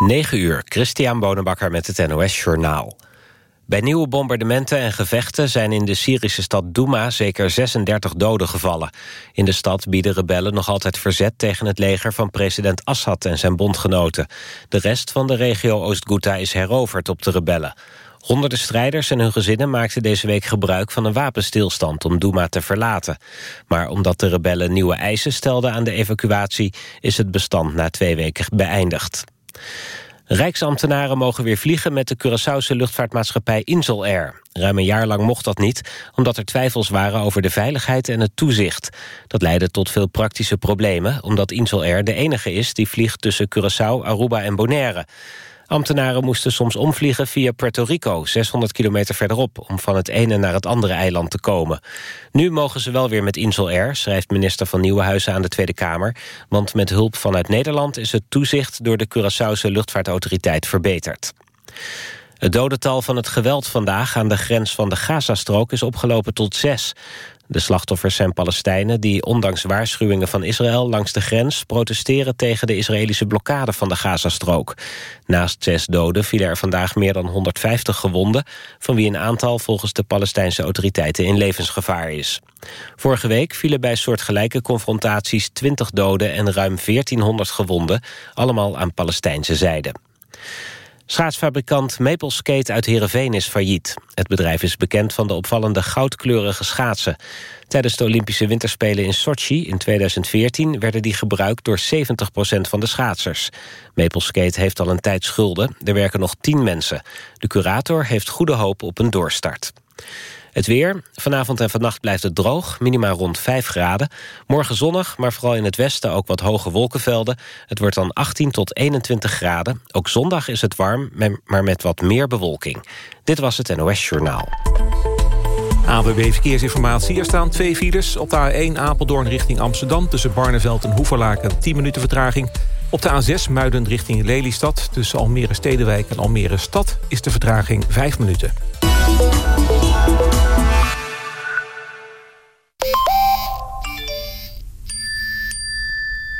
9 uur, Christian Bonenbakker met het NOS Journaal. Bij nieuwe bombardementen en gevechten zijn in de Syrische stad Douma zeker 36 doden gevallen. In de stad bieden rebellen nog altijd verzet tegen het leger van president Assad en zijn bondgenoten. De rest van de regio Oost-Ghouta is heroverd op de rebellen. Honderden strijders en hun gezinnen maakten deze week gebruik van een wapenstilstand om Douma te verlaten. Maar omdat de rebellen nieuwe eisen stelden aan de evacuatie is het bestand na twee weken beëindigd. Rijksambtenaren mogen weer vliegen met de Curaçaose luchtvaartmaatschappij Insel Air. Ruim een jaar lang mocht dat niet, omdat er twijfels waren over de veiligheid en het toezicht. Dat leidde tot veel praktische problemen, omdat Insel Air de enige is die vliegt tussen Curaçao, Aruba en Bonaire. Ambtenaren moesten soms omvliegen via Puerto Rico, 600 kilometer verderop... om van het ene naar het andere eiland te komen. Nu mogen ze wel weer met Insel Air, schrijft minister van Nieuwenhuizen aan de Tweede Kamer... want met hulp vanuit Nederland is het toezicht door de Curaçaose luchtvaartautoriteit verbeterd. Het dodental van het geweld vandaag aan de grens van de Gazastrook is opgelopen tot zes. De slachtoffers zijn Palestijnen die ondanks waarschuwingen van Israël langs de grens protesteren tegen de Israëlische blokkade van de Gazastrook. Naast zes doden vielen er vandaag meer dan 150 gewonden, van wie een aantal volgens de Palestijnse autoriteiten in levensgevaar is. Vorige week vielen bij soortgelijke confrontaties 20 doden en ruim 1400 gewonden, allemaal aan Palestijnse zijde. Schaatsfabrikant Maple Skate uit Heerenveen is failliet. Het bedrijf is bekend van de opvallende goudkleurige schaatsen. Tijdens de Olympische Winterspelen in Sochi in 2014... werden die gebruikt door 70% van de schaatsers. Maple Skate heeft al een tijd schulden. Er werken nog 10 mensen. De curator heeft goede hoop op een doorstart. Het weer. Vanavond en vannacht blijft het droog, minimaal rond 5 graden. Morgen zonnig, maar vooral in het westen ook wat hoge wolkenvelden. Het wordt dan 18 tot 21 graden. Ook zondag is het warm, maar met wat meer bewolking. Dit was het NOS Journaal. AWB Verkeersinformatie. Er staan twee files. Op de A1 Apeldoorn richting Amsterdam... tussen Barneveld en Hoeverlaken 10 minuten vertraging. Op de A6 Muiden richting Lelystad... tussen Almere Stedenwijk en Almere Stad... is de vertraging 5 minuten.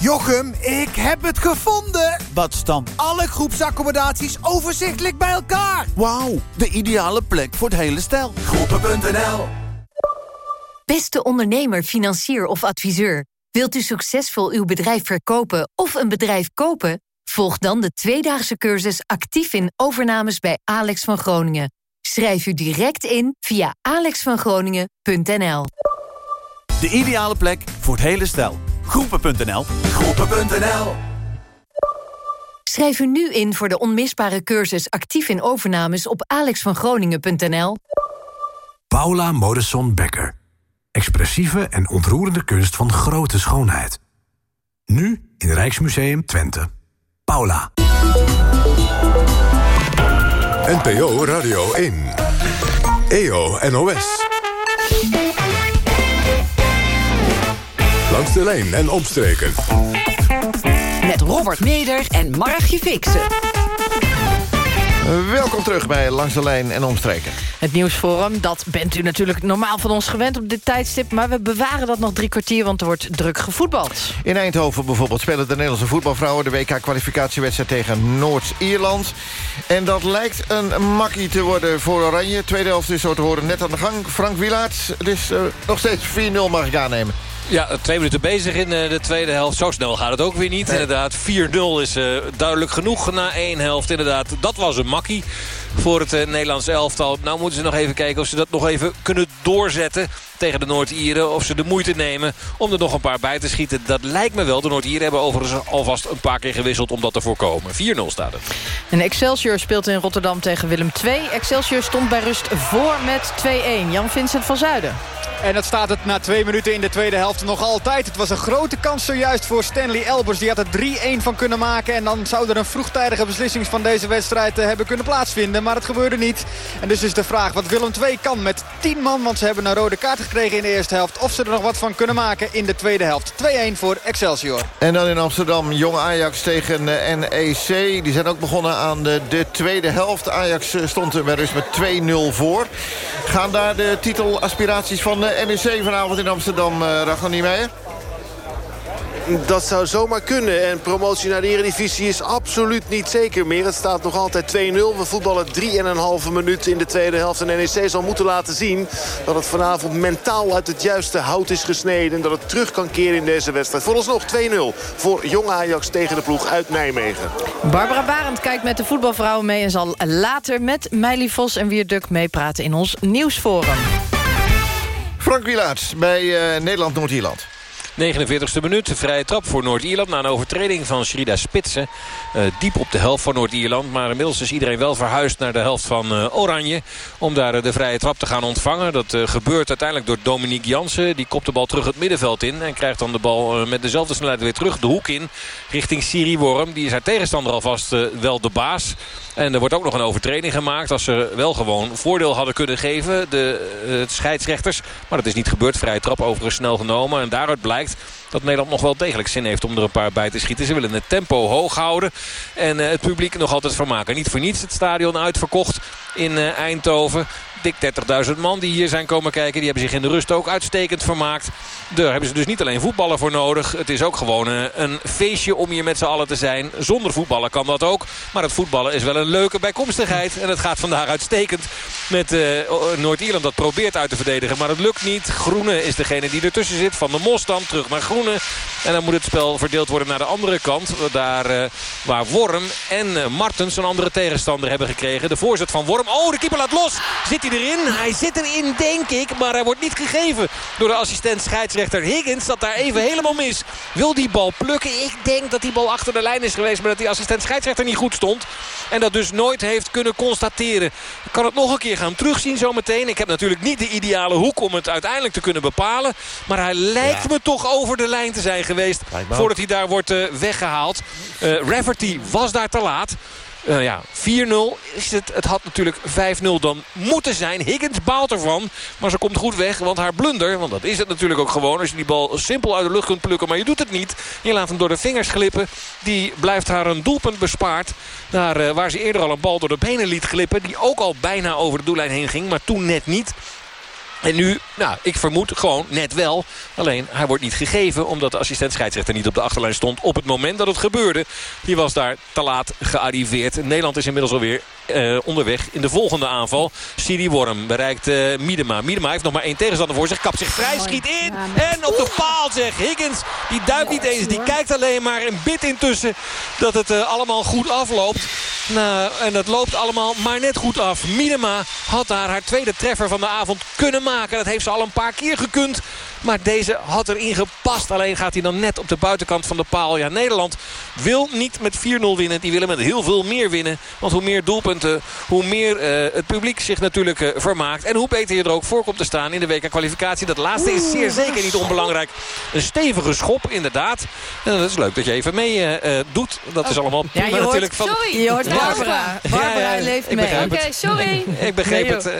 Jochem, ik heb het gevonden! Wat staan alle groepsaccommodaties overzichtelijk bij elkaar? Wauw, de ideale plek voor het hele stel. Groepen.nl Beste ondernemer, financier of adviseur. Wilt u succesvol uw bedrijf verkopen of een bedrijf kopen? Volg dan de tweedaagse cursus actief in overnames bij Alex van Groningen. Schrijf u direct in via alexvangroningen.nl De ideale plek voor het hele stel. Groepen.nl Groepen.nl Schrijf u nu in voor de onmisbare cursus actief in overnames op alexvangroningen.nl Paula Modesson Becker. Expressieve en ontroerende kunst van grote schoonheid. Nu in Rijksmuseum Twente. Paula. NPO Radio 1. EO NOS. Langs de lijn en omstreken. Met Robert Meder en Margje Fixen. Welkom terug bij Langs de Lijn en Omstreken. Het nieuwsforum, dat bent u natuurlijk normaal van ons gewend op dit tijdstip... maar we bewaren dat nog drie kwartier, want er wordt druk gevoetbald. In Eindhoven bijvoorbeeld spelen de Nederlandse voetbalvrouwen... de WK-kwalificatiewedstrijd tegen Noord-Ierland. En dat lijkt een makkie te worden voor Oranje. Tweede helft is zo te horen net aan de gang. Frank Wielaert, het is uh, nog steeds 4-0 mag ik aannemen. Ja, twee minuten bezig in eh, de tweede helft. Zo snel gaat het ook weer niet. Inderdaad, 4-0 is uh, duidelijk genoeg na één helft. Inderdaad, dat was een makkie voor het uh, Nederlands elftal. Nou moeten ze nog even kijken of ze dat nog even kunnen doorzetten tegen de Noord-Ieren. Of ze de moeite nemen om er nog een paar bij te schieten. Dat lijkt me wel. De Noord-Ieren hebben overigens alvast een paar keer gewisseld om dat te voorkomen. 4-0 staat het. En Excelsior speelt in Rotterdam tegen Willem II. Excelsior stond bij rust voor met 2-1. Jan-Vincent van Zuiden. En dat staat het na twee minuten in de tweede helft nog altijd. Het was een grote kans zojuist voor Stanley Elbers. Die had er 3-1 van kunnen maken. En dan zou er een vroegtijdige beslissing van deze wedstrijd hebben kunnen plaatsvinden. Maar het gebeurde niet. En dus is de vraag wat Willem II kan met 10 man. Want ze hebben een rode kaart gekregen in de eerste helft. Of ze er nog wat van kunnen maken in de tweede helft. 2-1 voor Excelsior. En dan in Amsterdam, jong Ajax tegen eh, NEC. Die zijn ook begonnen aan de, de tweede helft. Ajax eh, stond er dus met 2-0 voor. Gaan daar de titelaspiraties van de NEC vanavond in Amsterdam, Ragnar Niemeyer? Dat zou zomaar kunnen. En promotie naar de Eredivisie is absoluut niet zeker meer. Het staat nog altijd 2-0. We voetballen 3,5 minuut in de tweede helft. En NEC zal moeten laten zien dat het vanavond mentaal uit het juiste hout is gesneden. En dat het terug kan keren in deze wedstrijd. Vooralsnog 2-0 voor Jong Ajax tegen de ploeg uit Nijmegen. Barbara Barend kijkt met de voetbalvrouwen mee... en zal later met Meili Vos en Wierduk meepraten in ons nieuwsforum. Frank Wielaerts bij uh, Nederland-Noord-Ierland. 49e minuut, vrije trap voor Noord-Ierland... na een overtreding van Shrida Spitsen. Uh, diep op de helft van Noord-Ierland. Maar inmiddels is iedereen wel verhuisd naar de helft van uh, Oranje... om daar uh, de vrije trap te gaan ontvangen. Dat gebeurt uiteindelijk door Dominique Jansen. Die kopt de bal terug het middenveld in... en krijgt dan de bal met dezelfde snelheid weer terug de hoek in... richting Siri Worm. Die is haar tegenstander alvast wel de baas... En er wordt ook nog een overtreding gemaakt. Als ze wel gewoon voordeel hadden kunnen geven. De uh, scheidsrechters. Maar dat is niet gebeurd. Vrije trap overigens snel genomen. En daaruit blijkt dat Nederland nog wel degelijk zin heeft om er een paar bij te schieten. Ze willen het tempo hoog houden. En uh, het publiek nog altijd vermaken. Niet voor niets het stadion uitverkocht in uh, Eindhoven dik 30.000 man die hier zijn komen kijken. Die hebben zich in de rust ook uitstekend vermaakt. Daar hebben ze dus niet alleen voetballen voor nodig. Het is ook gewoon een feestje om hier met z'n allen te zijn. Zonder voetballen kan dat ook. Maar het voetballen is wel een leuke bijkomstigheid. En het gaat vandaag uitstekend met uh, Noord-Ierland. Dat probeert uit te verdedigen, maar het lukt niet. Groene is degene die ertussen zit. Van de Mos dan terug naar Groene. En dan moet het spel verdeeld worden naar de andere kant. Daar uh, waar Worm en Martens een andere tegenstander hebben gekregen. De voorzet van Worm. Oh, de keeper laat los. Zit hij erin? Hij zit erin, denk ik. Maar hij wordt niet gegeven door de assistent scheidsrechter Higgins. Dat daar even helemaal mis. Wil die bal plukken? Ik denk dat die bal achter de lijn is geweest. Maar dat die assistent scheidsrechter niet goed stond. En dat dus nooit heeft kunnen constateren. Ik kan het nog een keer gaan terugzien zometeen. Ik heb natuurlijk niet de ideale hoek om het uiteindelijk te kunnen bepalen. Maar hij lijkt ja. me toch over de lijn te zijn geweest. Voordat hij daar wordt uh, weggehaald. Uh, Rafferty was daar te laat. Uh, ja, 4-0 is het. Het had natuurlijk 5-0 dan moeten zijn. Higgins baalt ervan. Maar ze komt goed weg. Want haar blunder, want dat is het natuurlijk ook gewoon. Als je die bal simpel uit de lucht kunt plukken. Maar je doet het niet. Je laat hem door de vingers glippen. Die blijft haar een doelpunt bespaard. Daar, uh, waar ze eerder al een bal door de benen liet glippen. Die ook al bijna over de doellijn heen ging. Maar toen net niet. En nu, nou, ik vermoed gewoon net wel. Alleen, hij wordt niet gegeven omdat de assistent scheidsrechter niet op de achterlijn stond. Op het moment dat het gebeurde. Die was daar te laat gearriveerd. Nederland is inmiddels alweer uh, onderweg in de volgende aanval. Siri Worm bereikt uh, Miedema. Miedema heeft nog maar één tegenstander voor zich. Kapt zich vrij, schiet in. En op de paal zeg. Higgins, die duikt niet eens. Die kijkt alleen maar en bidt intussen dat het uh, allemaal goed afloopt. Nou, en dat loopt allemaal maar net goed af. Miedema had daar haar tweede treffer van de avond kunnen maken. Dat heeft ze al een paar keer gekund. Maar deze had erin gepast. Alleen gaat hij dan net op de buitenkant van de paal. Ja, Nederland wil niet met 4-0 winnen. Die willen met heel veel meer winnen. Want hoe meer doelpunten, hoe meer uh, het publiek zich natuurlijk uh, vermaakt. En hoe beter je er ook voor komt te staan in de WK-kwalificatie. Dat laatste is zeer zeker niet onbelangrijk. Een stevige schop, inderdaad. En dat is leuk dat je even mee uh, doet. Dat is allemaal ja, je hoort, natuurlijk van... Sorry, je hoort Barbara. Barbara ja, ja, leeft mee. Oké, okay, sorry. ik begreep nee,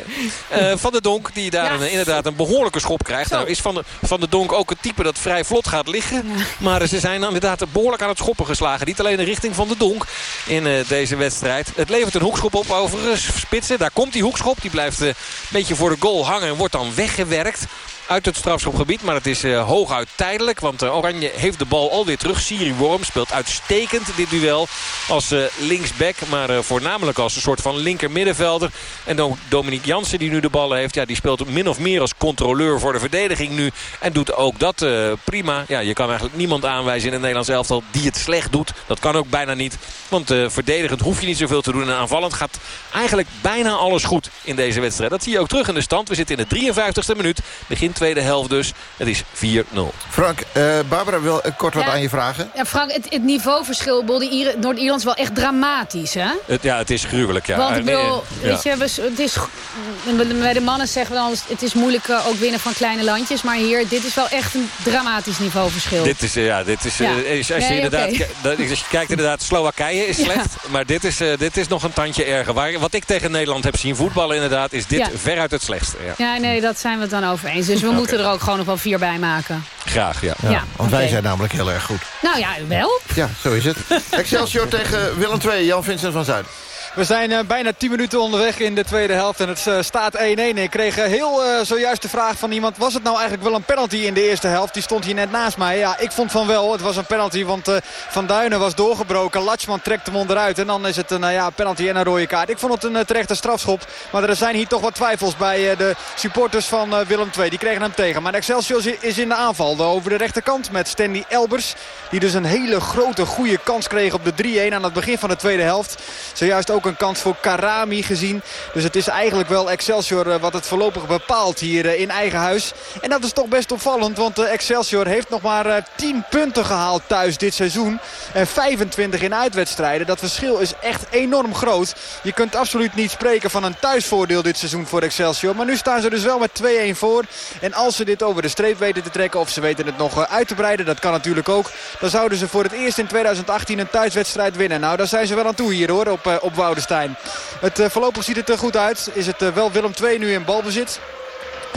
het. van de Donk, die daar een, inderdaad een behoorlijke schop krijgt. Zo. Nou, is van de, van de Donk ook het type dat vrij vlot gaat liggen. Ja. Maar ze zijn inderdaad behoorlijk aan het schoppen geslagen. Niet alleen in de richting van de Donk in uh, deze wedstrijd. Het levert een hoekschop op over spitsen. Daar komt die hoekschop. Die blijft uh, een beetje voor de goal hangen en wordt dan weggewerkt uit het strafschopgebied. Maar het is uh, hooguit tijdelijk. Want uh, Oranje heeft de bal alweer terug. Siri Worm speelt uitstekend dit duel als uh, linksback. Maar voornamelijk als een soort van linker middenvelder. En dan Dominique Jansen die nu de bal heeft. Ja, die speelt min of meer als controleur voor de verdediging nu. En doet ook dat prima. Ja, je kan eigenlijk niemand aanwijzen in het Nederlands elftal die het slecht doet. Dat kan ook bijna niet. Want verdedigend hoef je niet zoveel te doen. En aanvallend gaat eigenlijk bijna alles goed in deze wedstrijd. Dat zie je ook terug in de stand. We zitten in de 53ste minuut. Begin tweede helft dus. Het is 4-0. Frank, uh, Barbara wil kort wat ja, aan je vragen. Ja, Frank, het, het niveauverschil Noord-Ierland is wel echt dramatisch, hè? Het, ja, het is gruwelijk, ja. Want ik bedoel, ja. weet je, het is, bij de mannen zeggen we dan... het is moeilijk ook winnen van kleine landjes. Maar hier. Dit is wel echt een dramatisch niveauverschil. Dit is, ja, dit is, Ja. eh, is- als, je Nee, inderdaad, als je kijkt inderdaad, Slowakije is Ja. slecht. Maar dit is, eh, dit is nog een tandje erger. Waar, wat ik tegen Nederland heb zien voetballen inderdaad, is dit Ja. veruit het slechtste. Ja. Ja, nee, dat zijn we het dan over eens. Dus we Oké. moeten er ook gewoon nog wel vier bij maken. Graag, ja. Ja, Want wij zijn namelijk heel erg goed. Nou ja, wel. Ja, zo is het. Excelsior tegen Willem II, Jan-Vincent van Zuid. We zijn eh, bijna 10 minuten onderweg in de tweede helft. En het eh, staat 1-1. Ik kreeg eh, heel zojuist de vraag van iemand... was het nou eigenlijk wel een penalty in de eerste helft? Die stond hier net naast mij. Ja, ik vond van wel. Het was een penalty, want Van Duinen was doorgebroken. Latschman trekt hem onderuit. En dan is het een ja, penalty en een rode kaart. Ik vond het een terechte strafschop. Maar er zijn hier toch wat twijfels bij de supporters van Willem II. Die kregen hem tegen. Maar Excelsior is in de aanval. Over de rechterkant met Stanley Elbers. Die dus een hele grote, goede kans kreeg op de 3-1 aan het begin van de tweede helft. Zojuist ook kans voor Karami gezien. Dus het is eigenlijk wel Excelsior eh, wat het voorlopig bepaalt hier eh, in eigen huis. En dat is toch best opvallend. Want eh, Excelsior heeft nog maar eh, 10 punten gehaald thuis dit seizoen. En 25 in uitwedstrijden. Dat verschil is echt enorm groot. Je kunt absoluut niet spreken van een thuisvoordeel dit seizoen voor Excelsior. Maar nu staan ze dus wel met 2-1 voor. En als ze dit over de streep weten te trekken of ze weten het nog uit te breiden. Dat kan natuurlijk ook. Dan zouden ze voor het eerst in 2018 een thuiswedstrijd winnen. Nou, daar zijn ze wel aan toe hier hoor, op, op Het, eh, voorlopig ziet het er goed uit. Is het eh, wel Willem II nu in balbezit.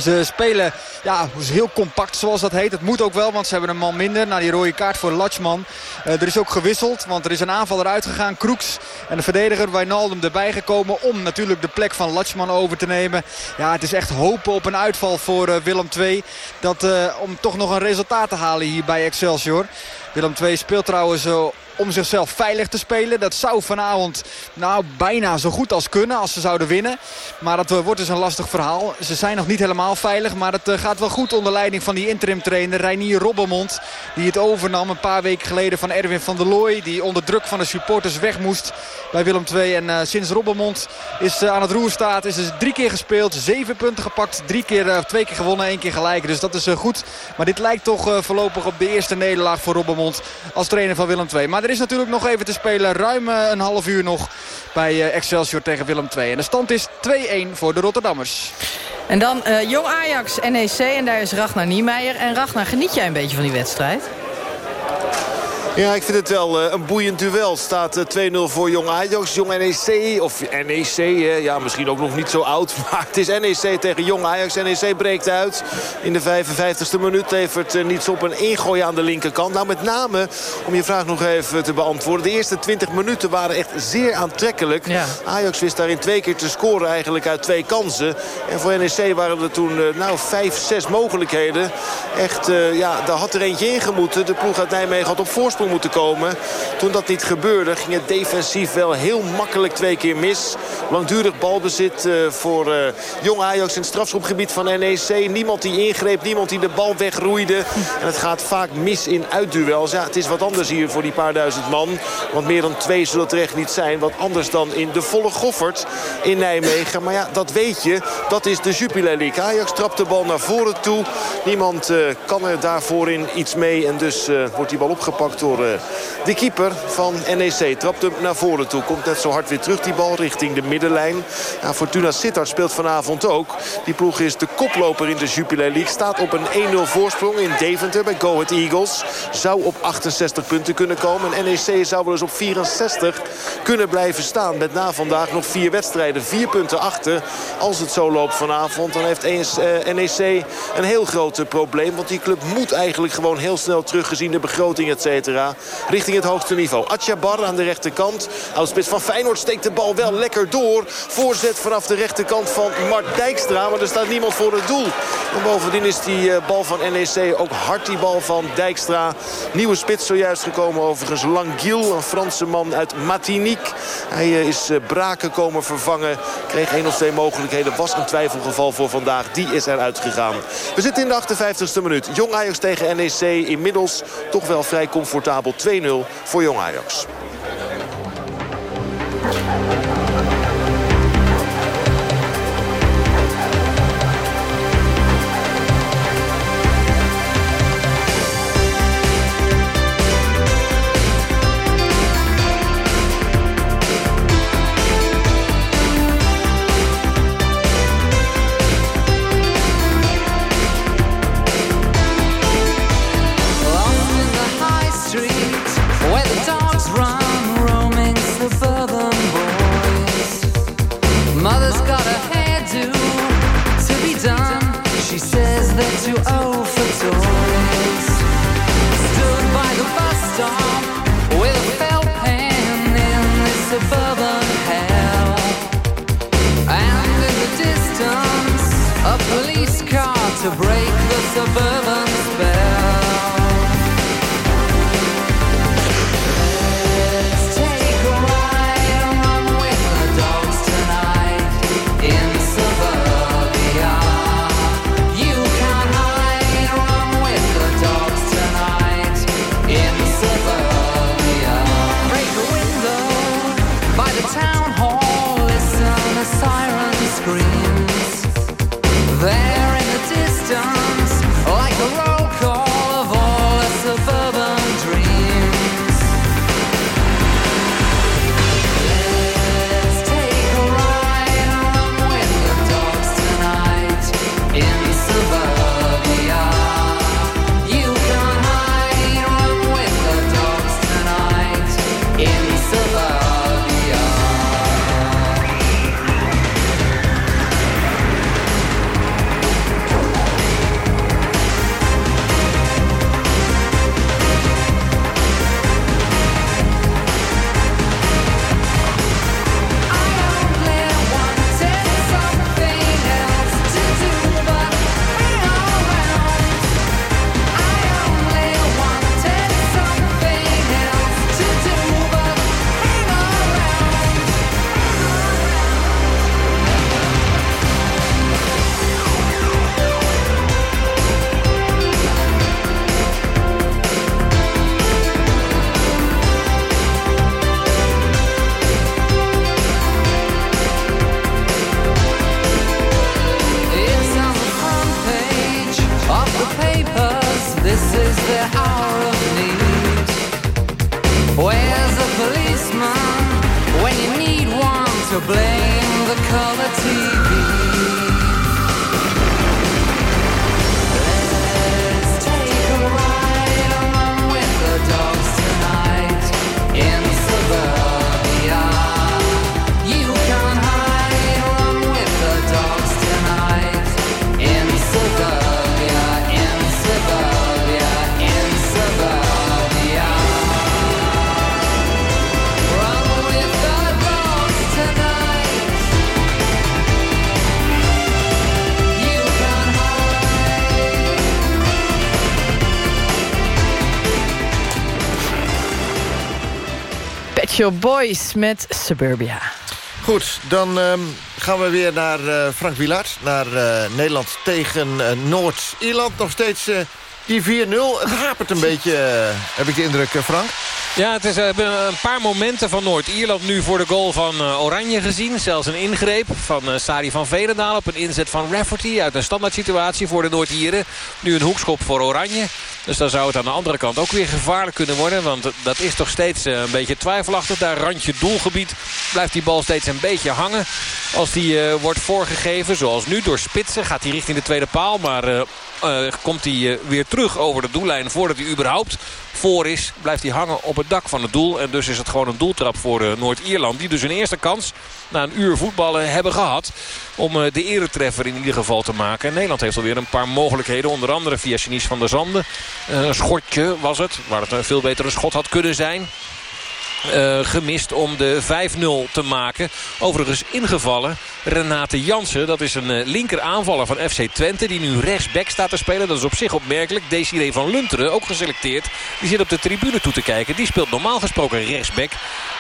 Ze spelen ja, heel compact zoals dat heet. Het moet ook wel, want ze hebben een man minder. Na die rode kaart voor Latschman. Eh, er is ook gewisseld, want er is een aanvaller uitgegaan. Kroeks en de verdediger Wijnaldum erbij gekomen... om natuurlijk de plek van Latschman over te nemen. Ja, het is echt hopen op een uitval voor Willem II. Dat, om toch nog een resultaat te halen hier bij Excelsior. Willem II speelt trouwens... om zichzelf veilig te spelen. Dat zou vanavond nou, bijna zo goed als kunnen als ze zouden winnen. Maar dat eh, wordt dus een lastig verhaal. Ze zijn nog niet helemaal veilig. Maar het eh, gaat wel goed onder leiding van die interim trainer Reinier Robbermond. Die het overnam een paar weken geleden van Erwin van der Looy. Die onder druk van de supporters weg moest bij Willem II. En eh, sinds Robbermond is aan het roer staat is er drie keer gespeeld. Zeven punten gepakt. Drie keer, twee keer gewonnen, één keer gelijk. Dus dat is goed. Maar dit lijkt toch voorlopig op de eerste nederlaag voor Robbermond als trainer van Willem II. Maar er is natuurlijk nog even te spelen. Ruim eh, een half uur nog bij eh, Excelsior tegen Willem II. En de stand is 2-1 voor de Rotterdammers. En dan eh, Jong Ajax, NEC en daar is Ragnar Niemeyer. En Ragnar, geniet jij een beetje van die wedstrijd? Ja, ik vind het wel eh, een boeiend duel. Staat eh, 2-0 voor Jong Ajax. Jong NEC, of NEC, hè. ja, misschien ook nog niet zo oud. Maar het is NEC tegen Jong Ajax. NEC breekt uit in de 55ste minuut. Levert eh, niets op een ingooi aan de linkerkant. Nou, met name, om je vraag nog even te beantwoorden. De eerste 20 minuten waren echt zeer aantrekkelijk. Ajax wist daarin twee keer te scoren eigenlijk uit twee kansen. En voor NEC waren er toen eh, nou vijf, zes mogelijkheden. Echt, eh, ja, daar had er eentje in gemoeten. De ploeg uit Nijmegen had op voorsprong moeten komen. Toen dat niet gebeurde ging het defensief wel heel makkelijk twee keer mis. Langdurig balbezit eh, voor eh, Jong Ajax in het strafschopgebied van NEC. Niemand die ingreep, niemand die de bal wegroeide. En het gaat vaak mis in uitduels. Ja, het is wat anders hier voor die paar duizend man. Want meer dan twee zullen terecht niet zijn. Wat anders dan in de volle goffert in Nijmegen. Maar ja, dat weet je. Dat is de Jupiler League. Ajax trapt de bal naar voren toe. Niemand eh, kan er daarvoor in iets mee. En dus wordt die bal opgepakt door eh, de keeper van NEC. Trapt hem naar voren toe. Komt net zo hard weer terug die bal richting de middenlijn. Ja, Fortuna Sittard speelt vanavond ook. Die ploeg is de koploper in de Jupiler League. Staat op een 1-0 voorsprong in Deventer bij Go Ahead Eagles. Zou op 68 punten kunnen komen. En NEC zou wel eens op 64 kunnen blijven staan. Met na vandaag nog vier wedstrijden. Vier punten achter. Als het zo loopt vanavond dan heeft ES, eh, NEC een heel groot probleem. Want die club moet eigenlijk gewoon heel snel teruggezien de begroting et cetera. Richting het hoogste niveau. Atjabar aan de rechterkant. Oudspits van Feyenoord steekt de bal wel lekker door. Voorzet vanaf de rechterkant van Mart Dijkstra. Maar er staat niemand voor het doel. En bovendien is die eh, bal van NEC ook hard die bal van Dijkstra. Nieuwe spits zojuist gekomen overigens. Languil, een Franse man uit Martinique. Hij eh, is eh, Braken komen vervangen. Kreeg één of twee mogelijkheden. Was een twijfelgeval voor vandaag. Die is eruit gegaan. We zitten in de 58e minuut. Jong Ajax tegen NEC. Inmiddels toch wel vrij comfortabel 2-0 voor Jong Ajax. Too old for toys. Stood by the bus stop with felt pen in suburban hell. And in the distance, a police car to break the suburban spell. Shop Boys met Suburbia. Goed, dan ehm, gaan we weer naar eh, Frank Wielaert. Naar eh, Nederland tegen eh, Noord-Ierland. Nog steeds die 4-0. Het hapert een beetje, heb ik de indruk, Frank. Ja, het is, hebben een paar momenten van Noord-Ierland nu voor de goal van eh, Oranje gezien. Zelfs een ingreep van eh, Sari van Velendaal op een inzet van Rafferty... uit een standaard situatie voor de Noord-Ieren. Nu een hoekschop voor Oranje. Dus dan zou het aan de andere kant ook weer gevaarlijk kunnen worden. Want dat is toch steeds eh, een beetje twijfelachtig. Daar randje doelgebied blijft die bal steeds een beetje hangen. Als die eh, wordt voorgegeven, zoals nu door Spitsen... gaat hij richting de tweede paal, maar... eh, eh, komt hij eh, weer terug over de doellijn voordat hij überhaupt voor is. Blijft hij hangen op het dak van het doel. En dus is het gewoon een doeltrap voor eh, Noord-Ierland. Die dus een eerste kans na een uur voetballen hebben gehad. Om eh, de eretreffer in ieder geval te maken. En Nederland heeft alweer een paar mogelijkheden. Onder andere via Janice van der Zanden. Eh, een schotje was het. Waar het een veel betere schot had kunnen zijn. Eh, gemist om de 5-0 te maken. Overigens ingevallen Renate Jansen. Dat is een eh, linker aanvaller van FC Twente. Die nu rechtsback staat te spelen. Dat is op zich opmerkelijk. Desiree van Lunteren, ook geselecteerd. Die zit op de tribune toe te kijken. Die speelt normaal gesproken rechtsback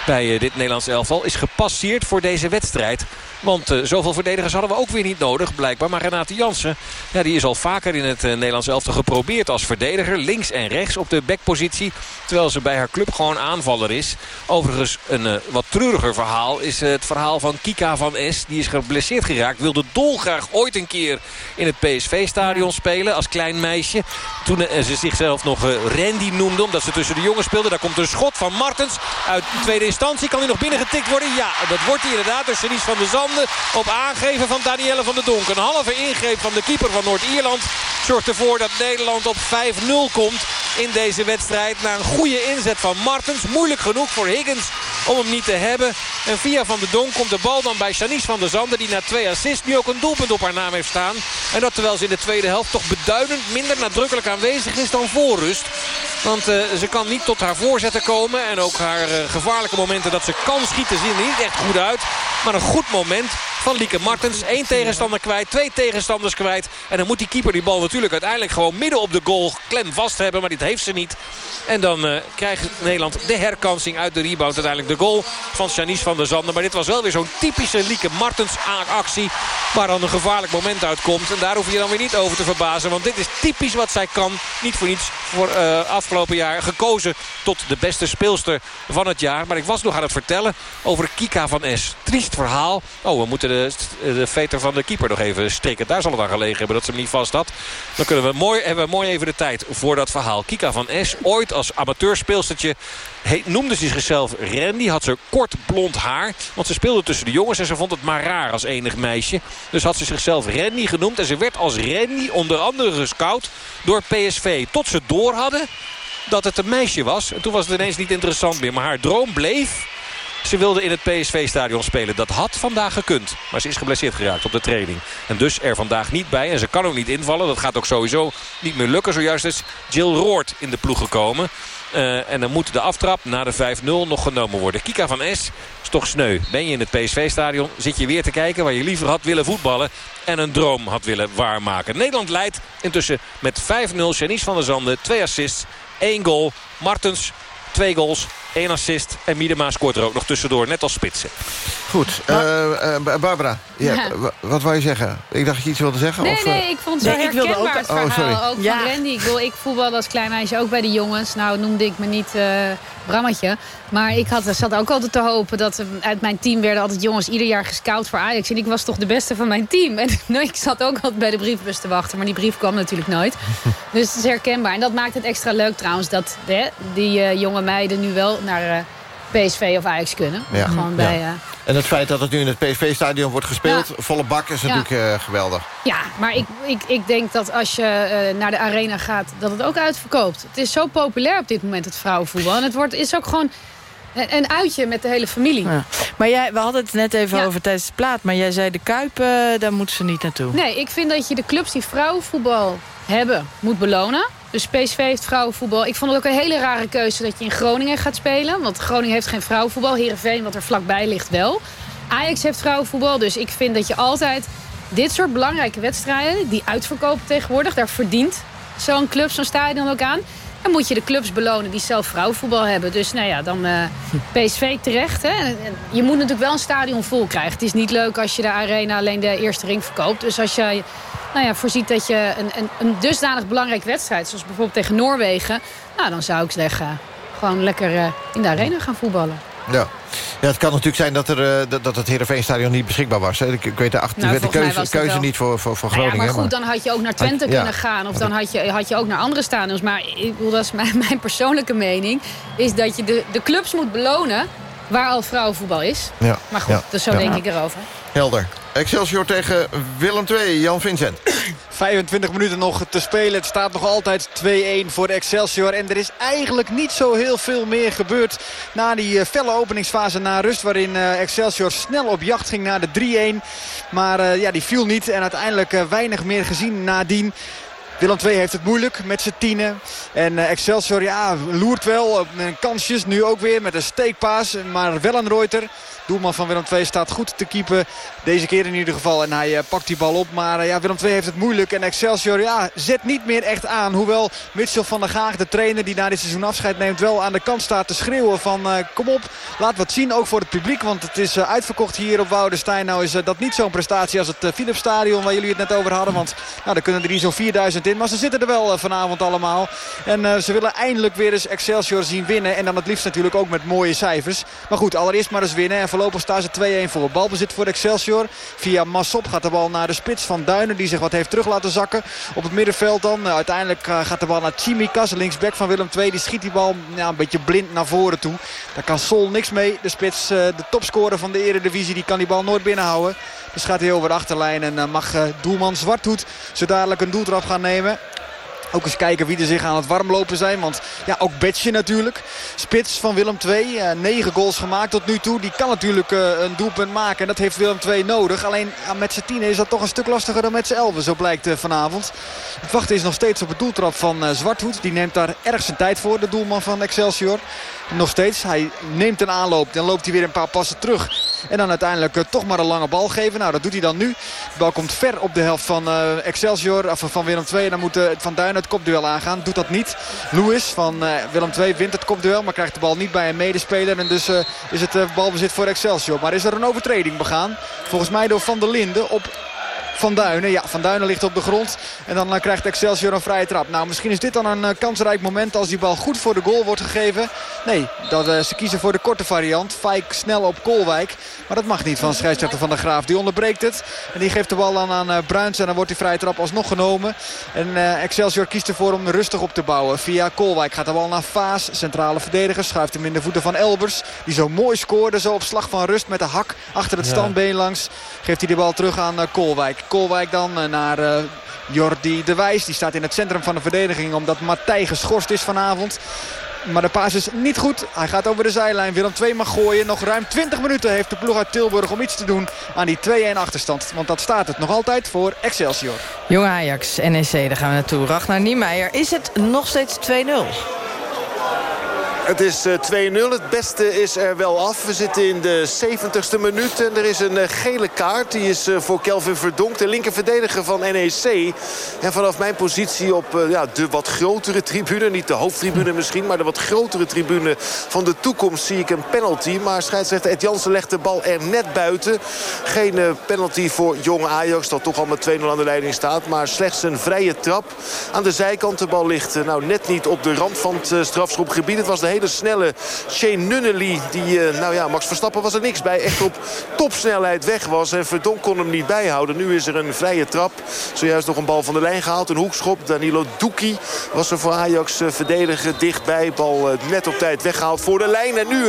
bij eh, dit Nederlands elftal. Is gepasseerd voor deze wedstrijd. Want zoveel verdedigers hadden we ook weer niet nodig, blijkbaar. Maar Renate Jansen, ja, die is al vaker in het Nederlands elftal geprobeerd als verdediger. Links en rechts op de backpositie. Terwijl ze bij haar club gewoon aanvaller is. Overigens een eh, wat treuriger verhaal is eh, het verhaal van Kika van S. Die is geblesseerd geraakt. Wilde dolgraag ooit een keer in het PSV-stadion spelen als klein meisje. Toen eh, ze zichzelf nog Randy noemde, omdat ze tussen de jongens speelde. Daar komt een schot van Martens uit tweede instantie. Kan hij nog binnengetikt worden? Ja, dat wordt hij inderdaad. Dus Janice van der Zanden op aangeven van Danielle van der Donk. Een halve ingreep van de keeper van Noord-Ierland zorgt ervoor dat Nederland op 5-0 komt in deze wedstrijd. Na een goede inzet van Martens. Moeilijk genoeg voor Higgins om hem niet te hebben. En via Van de Donk komt de bal dan bij Janice van der Zanden... die na twee assists nu ook een doelpunt op haar naam heeft staan. En dat terwijl ze in de tweede helft toch beduidend minder nadrukkelijk aanwezig is dan voor rust. Want eh, ze kan niet tot haar voorzetten komen. En ook haar eh, gevaarlijke momenten dat ze kan schieten zien er niet echt goed uit. Maar een goed moment van Lieke Martens. Eén tegenstander kwijt, twee tegenstanders kwijt. En dan moet die keeper die bal natuurlijk uiteindelijk gewoon midden op de goal klem vast hebben. Maar dit heeft ze niet. En dan uh, krijgt Nederland de herkansing uit de rebound. Uiteindelijk de goal van Janice van der Zanden. Maar dit was wel weer zo'n typische Lieke Martens actie. Waar dan een gevaarlijk moment uitkomt. En daar hoef je dan weer niet over te verbazen. Want dit is typisch wat zij kan. Niet voor niets voor uh, afgelopen jaar gekozen tot de beste speelster van het jaar. Maar ik was nog aan het vertellen over Kika van S. Triest verhaal. Oh, we moeten de, de veter van de keeper nog even strikken. Daar zal het aan gelegen hebben dat ze hem niet vast had. Dan kunnen we mooi, hebben we mooi even de tijd voor dat verhaal. Kika van S, ooit als amateurspeelstertje noemde ze zichzelf Randy. Had ze kort blond haar. Want ze speelde tussen de jongens en ze vond het maar raar als enig meisje. Dus had ze zichzelf Randy genoemd. En ze werd als Randy onder andere gescout door PSV. Tot ze door hadden dat het een meisje was. En toen was het ineens niet interessant meer. Maar haar droom bleef... Ze wilde in het PSV-stadion spelen. Dat had vandaag gekund. Maar ze is geblesseerd geraakt op de training. En dus er vandaag niet bij. En ze kan ook niet invallen. Dat gaat ook sowieso niet meer lukken. Zojuist is Jill Roord in de ploeg gekomen. Uh, en dan moet de aftrap na de 5-0 nog genomen worden. Kika van S is toch sneu. Ben je in het PSV-stadion, zit je weer te kijken waar je liever had willen voetballen. En een droom had willen waarmaken. Nederland leidt intussen met 5-0. Janice van der Zanden, twee assists, één goal. Martens, twee goals. Eén assist en Miedema scoort er ook nog tussendoor, net als spitsen. Goed, uh, uh, Barbara, ja, ja. wat wou je zeggen? Ik dacht dat je iets wilde zeggen? Nee, of, nee, ik vond het zo nee, herkenbaar ook, het verhaal. Oh, sorry. ook Ja. van Randy. Ik, wil, ik voetbalde als klein meisje ook bij de jongens. Nou noemde ik me niet uh, Brammetje. Maar ik had, zat ook altijd te hopen dat er uit mijn team werden altijd jongens ieder jaar gescout voor Ajax. En ik was toch de beste van mijn team. En nou, ik zat ook altijd bij de brievenbus te wachten. Maar die brief kwam natuurlijk nooit. dus het is herkenbaar. En dat maakt het extra leuk trouwens. Dat hè, die uh, jonge meiden nu wel naar... Uh, PSV of Ajax kunnen. Ja. Gewoon Ja. bij, uh, En het feit dat het nu in het PSV-stadion wordt gespeeld, Ja. volle bak, is natuurlijk uh, geweldig. Ja, maar ik, ik, ik denk dat als je uh, naar de arena gaat, dat het ook uitverkoopt. Het is zo populair op dit moment, het vrouwenvoetbal. En het wordt, is ook gewoon een, een uitje met de hele familie. Ja. Maar jij, we hadden het net even Ja. over tijdens de plaat. Maar jij zei de Kuip, eh, daar moeten ze niet naartoe. Nee, ik vind dat je de clubs die vrouwenvoetbal hebben, moet belonen. Dus PSV heeft vrouwenvoetbal. Ik vond het ook een hele rare keuze dat je in Groningen gaat spelen. Want Groningen heeft geen vrouwenvoetbal. Heerenveen, wat er vlakbij ligt, wel. Ajax heeft vrouwenvoetbal. Dus ik vind dat je altijd dit soort belangrijke wedstrijden... die uitverkopen tegenwoordig, daar verdient zo'n club, zo'n stadion ook aan. Dan moet je de clubs belonen die zelf vrouwenvoetbal hebben. Dus nou ja, dan uh, PSV terecht. Hè. Je moet natuurlijk wel een stadion vol krijgen. Het is niet leuk als je de arena alleen de eerste ring verkoopt. Dus als jij nou ja, voorziet dat je een, een, een dusdanig belangrijke wedstrijd... zoals bijvoorbeeld tegen Noorwegen... nou, dan zou ik zeggen, gewoon lekker uh, in de arena gaan voetballen. Ja. ja, het kan natuurlijk zijn dat, er, uh, dat het Heerenveenstadion niet beschikbaar was. Hè. Ik, ik weet de, achter, Nou, de keuze, keuze niet voor, voor, voor Nou ja, Groningen. maar goed, dan had je ook naar Twente Had- ja. kunnen gaan. Of dan had je, had je ook naar andere stadions. Maar ik bedoel, dat is mijn, mijn persoonlijke mening. Is dat je de, de clubs moet belonen waar al vrouwenvoetbal is. Ja. Maar goed, dus zo denk ik erover. Helder. Excelsior tegen Willem II, Jan Vincent. 25 minuten nog te spelen. Het staat nog altijd 2-1 voor Excelsior. En er is eigenlijk niet zo heel veel meer gebeurd na die uh, felle openingsfase na rust. Waarin uh, Excelsior snel op jacht ging naar de 3-1. Maar uh, ja, die viel niet. En uiteindelijk weinig meer gezien nadien. Willem II heeft het moeilijk met zijn tienen. En Excelsior ja, loert wel kansjes. Nu ook weer met een steekpaas. Maar wel een Reuter. Doelman van Willem II staat goed te keepen. Deze keer in ieder geval. En hij uh, pakt die bal op. Maar uh, ja, Willem II heeft het moeilijk. En Excelsior ja, zet niet meer echt aan. Hoewel Mitchell van der Gaag, de trainer die na dit seizoen afscheid neemt... wel aan de kant staat te schreeuwen van uh, kom op. Laat wat zien, ook voor het publiek. Want het is uitverkocht hier op Woudenstein. Nou is dat niet zo'n prestatie als het uh, Philipsstadion waar jullie het net over hadden. Want nou, daar kunnen er niet zo'n 4000 in. Maar ze zitten er wel vanavond allemaal. En ze willen eindelijk weer eens Excelsior zien winnen. En dan het liefst natuurlijk ook met mooie cijfers. Maar goed, allereerst maar eens winnen. En voorlopig staan ze 2-1 voor. Balbezit voor Excelsior. Via Massop gaat de bal naar de spits van Duinen. Die zich wat heeft terug laten zakken. Op het middenveld dan. Uh, uiteindelijk uh, gaat de bal naar Chimikas. Linksback van Willem II. Die schiet die bal ja, een beetje blind naar voren toe. Daar kan Sol niks mee. De spits, uh, de topscorer van de eredivisie. Die kan die bal nooit binnenhouden. Dus gaat hij over de achterlijn. En mag doelman Zwarthoed zo dadelijk een doeltrap gaan nemen. Ook eens kijken wie er zich aan het warmlopen zijn. Want ja, ook Betje natuurlijk. Spits van Willem II. eh, negen goals gemaakt tot nu toe. Die kan natuurlijk eh, een doelpunt maken. En dat heeft Willem II nodig. Alleen met z'n tienen is dat toch een stuk lastiger dan met z'n elfen. Zo blijkt eh, vanavond. Het wachten is nog steeds op het doeltrap van Zwarthoed. Die neemt daar erg zijn tijd voor. De doelman van Excelsior. Nog steeds. Hij neemt een aanloop. Dan loopt hij weer een paar passen terug. En dan uiteindelijk eh, toch maar een lange bal geven. Nou, dat doet hij dan nu. De bal komt ver op de helft van eh, Excelsior. Of van Willem II. En dan moet eh, Van Duin het kopduel aangaan. Doet dat niet. Lewis van Willem II wint het kopduel. Maar krijgt de bal niet bij een medespeler. En dus is het balbezit voor Excelsior. Maar is er een overtreding begaan? Volgens mij door Van der Linden op van Duinen. Ja, Van Duinen ligt op de grond. En dan eh, krijgt Excelsior een vrije trap. Nou, misschien is dit dan een eh, kansrijk moment als die bal goed voor de goal wordt gegeven. Nee, dat, eh, ze kiezen voor de korte variant. Fijk snel op Koolwijk. Maar dat mag niet van scheidsrechter Van der Graaf. Die onderbreekt het. En die geeft de bal dan aan Bruins. En dan wordt die vrije trap alsnog genomen. En Excelsior kiest ervoor om rustig op te bouwen. Via Koolwijk gaat de bal naar Vaas. Centrale verdediger. Schuift hem in de voeten van Elbers. Die zo mooi scoorde. Zo op slag van rust met de hak achter het standbeen langs. Geeft hij de bal terug aan eh, Koolwijk dan eh, naar eh, Jordi de Wijs. Die staat in het centrum van de verdediging. Omdat Matthij geschorst is vanavond. Maar de paas is niet goed. Hij gaat over de zijlijn. Willem 2 mag gooien. Nog ruim 20 minuten heeft de ploeg uit Tilburg om iets te doen aan die 2-1 achterstand. Want dat staat het nog altijd voor Excelsior. Jong Ajax, NEC, daar gaan we naartoe. Ragnar Niemeyer, is het nog steeds 2-0? Het is eh, 2-0. Het beste is er wel af. We zitten in de 70ste minuut. En er is een eh, gele kaart. Die is eh, voor Kelvin Verdonk. De linkerverdediger van NEC. En vanaf mijn positie op eh, ja, de wat grotere tribune. Niet de hoofdtribune misschien. Maar de wat grotere tribune van de toekomst zie ik een penalty. Maar scheidsrechter Ed Jansen legt de bal er net buiten. Geen eh, penalty voor jonge Ajax. Dat toch al met 2-0 aan de leiding staat. Maar slechts een vrije trap. Aan de zijkant de bal ligt eh, nou net niet op de rand van het eh, strafschopgebied. Het was de hele snelle Shane Nunnally. Die, eh, nou ja, Max Verstappen was er niks bij. Echt op topsnelheid weg was. En Verdonk kon hem niet bijhouden. Nu is er een vrije trap. Zojuist nog een bal van de lijn gehaald. Een hoekschop. Danilo Duki was er voor Ajax eh, verdediger dichtbij. Bal eh, net op tijd weggehaald voor de lijn. En nu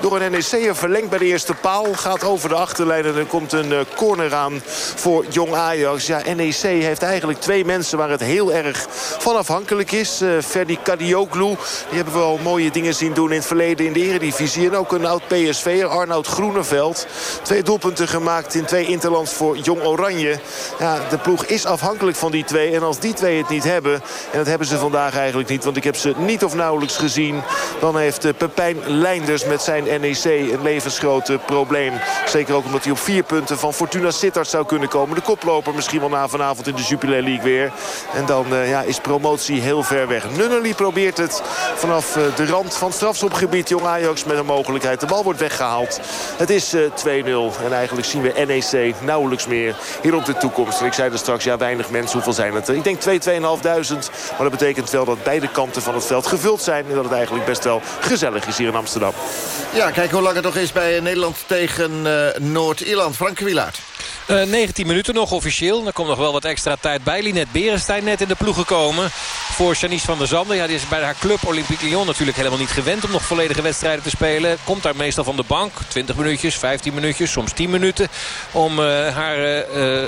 door een NEC'er verlengd bij de eerste paal. Gaat over de achterlijn en er komt een corner aan voor Jong Ajax. Ja, NEC heeft eigenlijk twee mensen waar het heel erg van afhankelijk is. Ferdi Kadioglu. Die hebben we al mooie dingen zien doen in het verleden in de eredivisie. En ook een oud PSV'er, Arnoud Groeneveld. Twee doelpunten gemaakt in twee interlands voor Jong Oranje. Ja, de ploeg is afhankelijk van die twee. En als die twee het niet hebben, en dat hebben ze vandaag eigenlijk niet... want ik heb ze niet of nauwelijks gezien... dan heeft eh, Pepijn Leinders met zijn NEC een levensgroot probleem. Zeker ook omdat hij op vier punten van Fortuna Sittard zou kunnen komen. De koploper misschien wel na vanavond in de Jupiler League weer. En dan eh, ja, is promotie heel ver weg. Nunnally probeert het vanaf eh, de rand van strafschopgebied. Jong Ajax met een mogelijkheid. De bal wordt weggehaald. Het is eh, 2-0. En eigenlijk zien we NEC nauwelijks meer hier op de toekomst. En ik zei er straks, ja weinig mensen. Hoeveel zijn het? Ik denk 2, 2.500. Maar dat betekent wel dat beide kanten van het veld gevuld zijn. En dat het eigenlijk best wel gezellig is hier in Amsterdam. Ja, kijk hoe lang het nog is bij Nederland tegen eh, Noord-Ierland. Frank Wielaert. Eh, 19 minuten nog officieel. Er komt nog wel wat extra tijd bij. Linet Berenstein net in de ploeg gekomen. Voor Janice van der Zanden. Ja, die is bij haar club Olympique Lyon natuurlijk helemaal niet gewend... om nog volledige wedstrijden te spelen. Komt daar meestal van de bank. 20 minuutjes, 15 minuutjes, soms 10 minuten. Om eh, haar eh,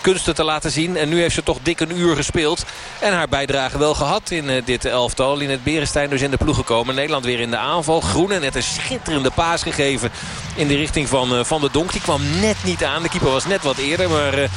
kunsten te laten zien. En nu heeft ze toch dik een uur gespeeld. En haar bijdrage wel gehad in dit elftal. Linet Berenstein dus in de ploeg gekomen. Nederland weer in de aanval. Groene net een schitterende paas gegeven... in de richting van Van de Donk. Die kwam net niet aan. De keeper was net wat eerder. Maar uh,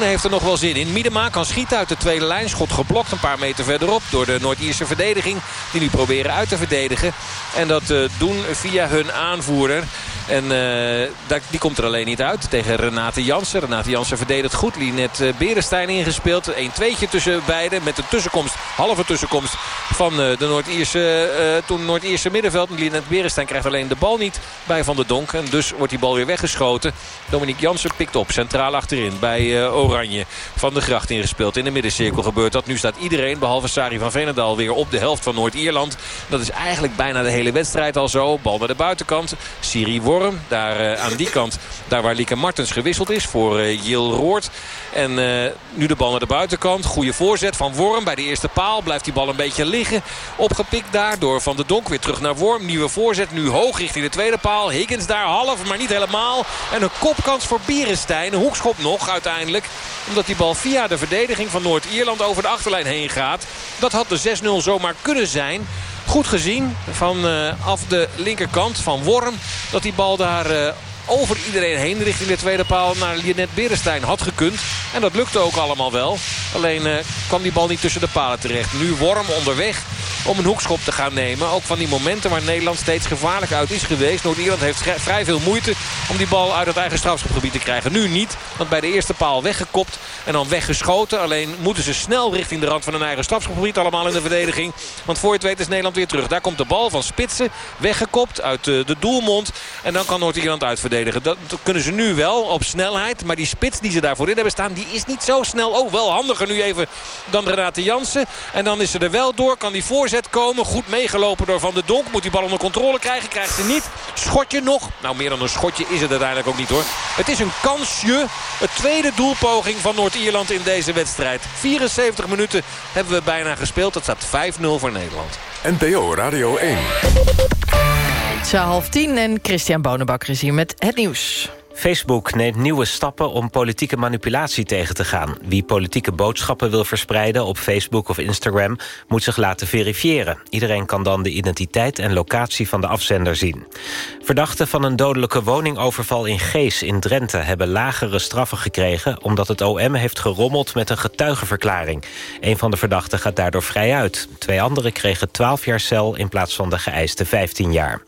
heeft er nog wel zin in. Miedema kan schieten uit de tweede lijn. Schot geblokt een paar meter verderop door de Noord-Ierse verdediging. Die nu proberen uit te verdedigen. En dat uh, doen via hun aanvoerder. En uh, die komt er alleen niet uit tegen Renate Jansen. Renate Jansen verdedigt goed. Linet Berenstein ingespeeld. Een tweetje tussen beiden. Met de tussenkomst, halve tussenkomst van de Noord-Ierse, uh, toen Noord-Ierse middenveld. Linet Berenstein krijgt alleen de bal niet bij Van der Donk. En dus wordt die bal weer weggeschoten. Dominique Jansen pikt op. Centraal achterin bij Oranje. Van de Gracht ingespeeld. In de middencirkel gebeurt dat. Nu staat iedereen, behalve Sari van Venendaal, weer op de helft van Noord-Ierland. Dat is eigenlijk bijna de hele wedstrijd al zo. Bal naar de buitenkant. Siri Worm Worm. Daar eh, aan die kant, daar waar Lieke Martens gewisseld is voor eh, Jil Roort. En eh, nu de bal naar de buitenkant. Goede voorzet van Worm bij de eerste paal. Blijft die bal een beetje liggen. Opgepikt daar door Van de Donk. Weer terug naar Worm. Nieuwe voorzet. Nu hoog richting de tweede paal. Higgins daar half, maar niet helemaal. En een kopkans voor Bierenstein. Een hoekschop nog uiteindelijk. Omdat die bal via de verdediging van Noord-Ierland over de achterlijn heen gaat. Dat had de 6-0 zomaar kunnen zijn. Goed gezien van eh, de linkerkant van Worm. Dat die bal daar eh, over iedereen heen richting de tweede paal naar Lionel Berenstein had gekund. En dat lukte ook allemaal wel. Alleen eh, kwam die bal niet tussen de palen terecht. Nu Worm onderweg om een hoekschop te gaan nemen. Ook van die momenten waar Nederland steeds gevaarlijk uit is geweest. Noord-Ierland heeft vrij veel moeite om die bal uit het eigen strafschopgebied te krijgen. Nu niet, want bij de eerste paal weggekopt en dan weggeschoten. Alleen moeten ze snel richting de rand van hun eigen strafschopgebied. Allemaal in de verdediging. Want voor je het weet is Nederland weer terug. Daar komt de bal van Spitsen, weggekopt uit de, de doelmond. En dan kan Noord-Ierland uitverdedigen. Dat, kunnen ze nu wel op snelheid. Maar die spits die ze daarvoor in hebben staan, die is niet zo snel. Oh, wel handiger nu even dan Renate Jansen. En dan is ze er wel door. Kan die voorzet komen. Goed meegelopen door Van de Donk. Moet die bal onder controle krijgen. Krijgt ze niet. Schotje nog. Nou, meer dan een schotje is het uiteindelijk ook niet hoor. Het is een kansje. Het tweede doelpoging van Noord-Ierland in deze wedstrijd. 74 minuten hebben we bijna gespeeld. Dat staat 5-0 voor Nederland. NPO Radio 1. Het is half tien en Christian Bonenbakker is hier met het nieuws. Facebook neemt nieuwe stappen om politieke manipulatie tegen te gaan. Wie politieke boodschappen wil verspreiden op Facebook of Instagram... moet zich laten verifiëren. Iedereen kan dan de identiteit en locatie van de afzender zien. Verdachten van een dodelijke woningoverval in Gees in Drenthe... hebben lagere straffen gekregen... omdat het OM heeft gerommeld met een getuigenverklaring. Een van de verdachten gaat daardoor vrij uit. Twee anderen kregen 12 jaar cel in plaats van de geëiste 15 jaar.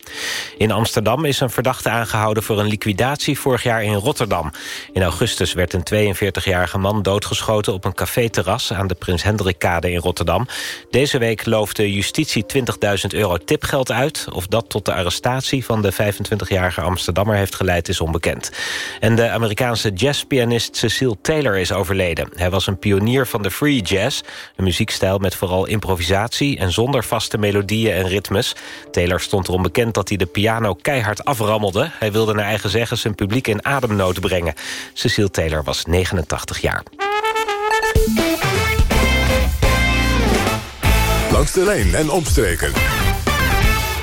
In Amsterdam is een verdachte aangehouden voor een liquidatie... jaar in Rotterdam. In augustus werd een 42-jarige man doodgeschoten... op een caféterras aan de Prins Hendrikkade in Rotterdam. Deze week loofde justitie 20.000 euro tipgeld uit. Of dat tot de arrestatie van de 25-jarige Amsterdammer heeft geleid is onbekend. En de Amerikaanse jazzpianist Cecile Taylor is overleden. Hij was een pionier van de free jazz, een muziekstijl met vooral improvisatie en zonder vaste melodieën en ritmes. Taylor stond erom bekend dat hij de piano keihard aframmelde. Hij wilde naar eigen zeggen zijn publiek in ademnood brengen. Cecile Taylor was 89 jaar. Langs de lijn en omstreken.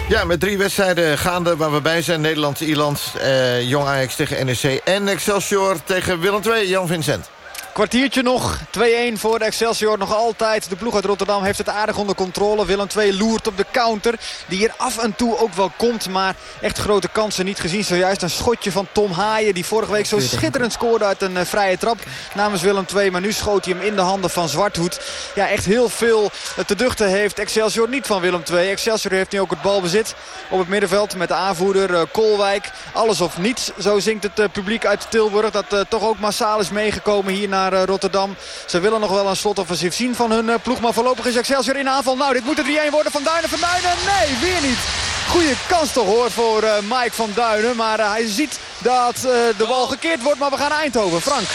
Ja, met drie wedstrijden gaande waar we bij zijn. Nederland, Ierland, eh, Jong Ajax tegen NEC en Excelsior tegen Willem II. Jan Vincent. Kwartiertje nog. 2-1 voor de Excelsior. Nog altijd. De ploeg uit Rotterdam heeft het aardig onder controle. Willem II loert op de counter. Die hier af en toe ook wel komt. Maar echt grote kansen niet gezien. Zojuist een schotje van Tom Haaien. Die vorige week zo schitterend scoorde uit een eh, vrije trap. Namens Willem II. Maar nu schoot hij hem in de handen van Zwarthoed. Ja, echt heel veel eh, te duchten heeft Excelsior niet van Willem II. Excelsior heeft nu ook het balbezit op het middenveld. Met de aanvoerder eh, Kolwijk. Alles of niets. Zo zingt het publiek uit Tilburg. Dat toch ook massaal is meegekomen hier naar eh, Rotterdam. Ze willen nog wel een slotoffensief zien van hun eh, ploeg. Maar voorlopig is Excelsior in aanval. Nou, dit moet er 3-1 worden van Duinen. Van Duinen, nee, weer niet. Goeie kans toch hoor voor eh, Mike van Duinen. Maar hij ziet dat de bal gekeerd wordt. Maar we gaan Eindhoven. Frank.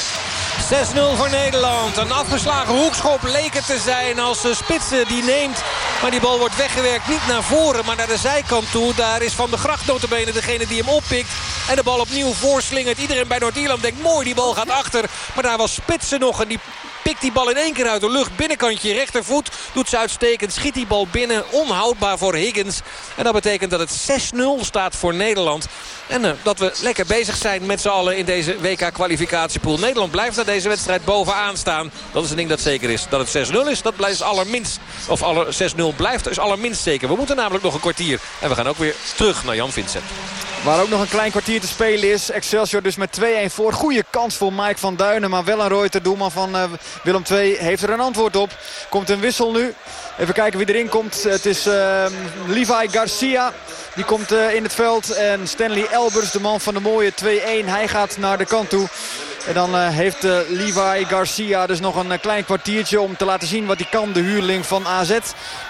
6-0 voor Nederland. Een afgeslagen hoekschop leek het te zijn als de spitsen die neemt. Maar die bal wordt weggewerkt niet naar voren, maar naar de zijkant toe. Daar is Van de Gracht notabene degene die hem oppikt. En de bal opnieuw voorslingert. Iedereen bij Noord-Ierland denkt mooi, die bal gaat achter. Maar daar was spitsen nog en die pikt die bal in één keer uit de lucht. Binnenkantje rechtervoet doet ze uitstekend. Schiet die bal binnen. Onhoudbaar voor Higgins. En dat betekent dat het 6-0 staat voor Nederland. En eh, dat we lekker bezig zijn met z'n allen in deze WK-kwalificatiepool. Nederland blijft naar deze wedstrijd bovenaan staan. Dat is een ding dat zeker is. Dat het 6-0 is, dat blijft allerminst. Of alle 6-0 blijft, is allerminst zeker. We moeten namelijk nog een kwartier. En we gaan ook weer terug naar Jan Vincent. Waar ook nog een klein kwartier te spelen is. Excelsior dus met 2-1 voor. Goede kans voor Mike van Duinen. Maar wel een Reuter, doelman van uh, Willem II, heeft er een antwoord op. Komt een wissel nu. Even kijken wie erin komt. Het is uh, Levi Garcia. Die komt uh, in het veld. En Stanley Elbers, de man van de mooie 2-1. Hij gaat naar de kant toe. En dan uh, heeft uh, Levi Garcia dus nog een uh, klein kwartiertje om te laten zien wat hij kan. De huurling van AZ.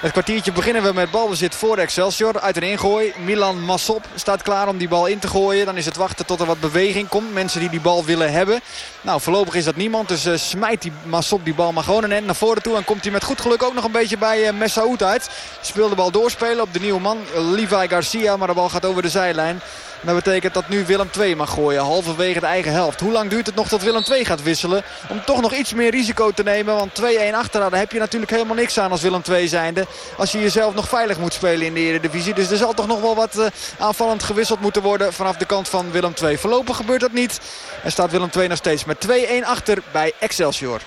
Het kwartiertje beginnen we met balbezit voor Excelsior. Uit een ingooi. Milan Massop staat klaar om die bal in te gooien. Dan is het wachten tot er wat beweging komt. Mensen die die bal willen hebben. Nou, voorlopig is dat niemand. Dus smijt die Massop die bal maar gewoon een end naar voren toe. En komt hij met goed geluk ook nog een beetje bij Messaoud uit. Speelt de bal doorspelen op de nieuwe man Levi Garcia. Maar de bal gaat over de zijlijn. Dat betekent dat nu Willem II mag gooien. Halverwege de eigen helft. Hoe lang duurt het nog tot Willem II gaat wisselen? Om toch nog iets meer risico te nemen. Want 2-1 achteraan, daar heb je natuurlijk helemaal niks aan als Willem II zijnde. Als je jezelf nog veilig moet spelen in de Eredivisie. Dus er zal toch nog wel wat eh, aanvallend gewisseld moeten worden vanaf de kant van Willem II. Voorlopig gebeurt dat niet. En staat Willem II nog steeds met 2-1 achter bij Excelsior.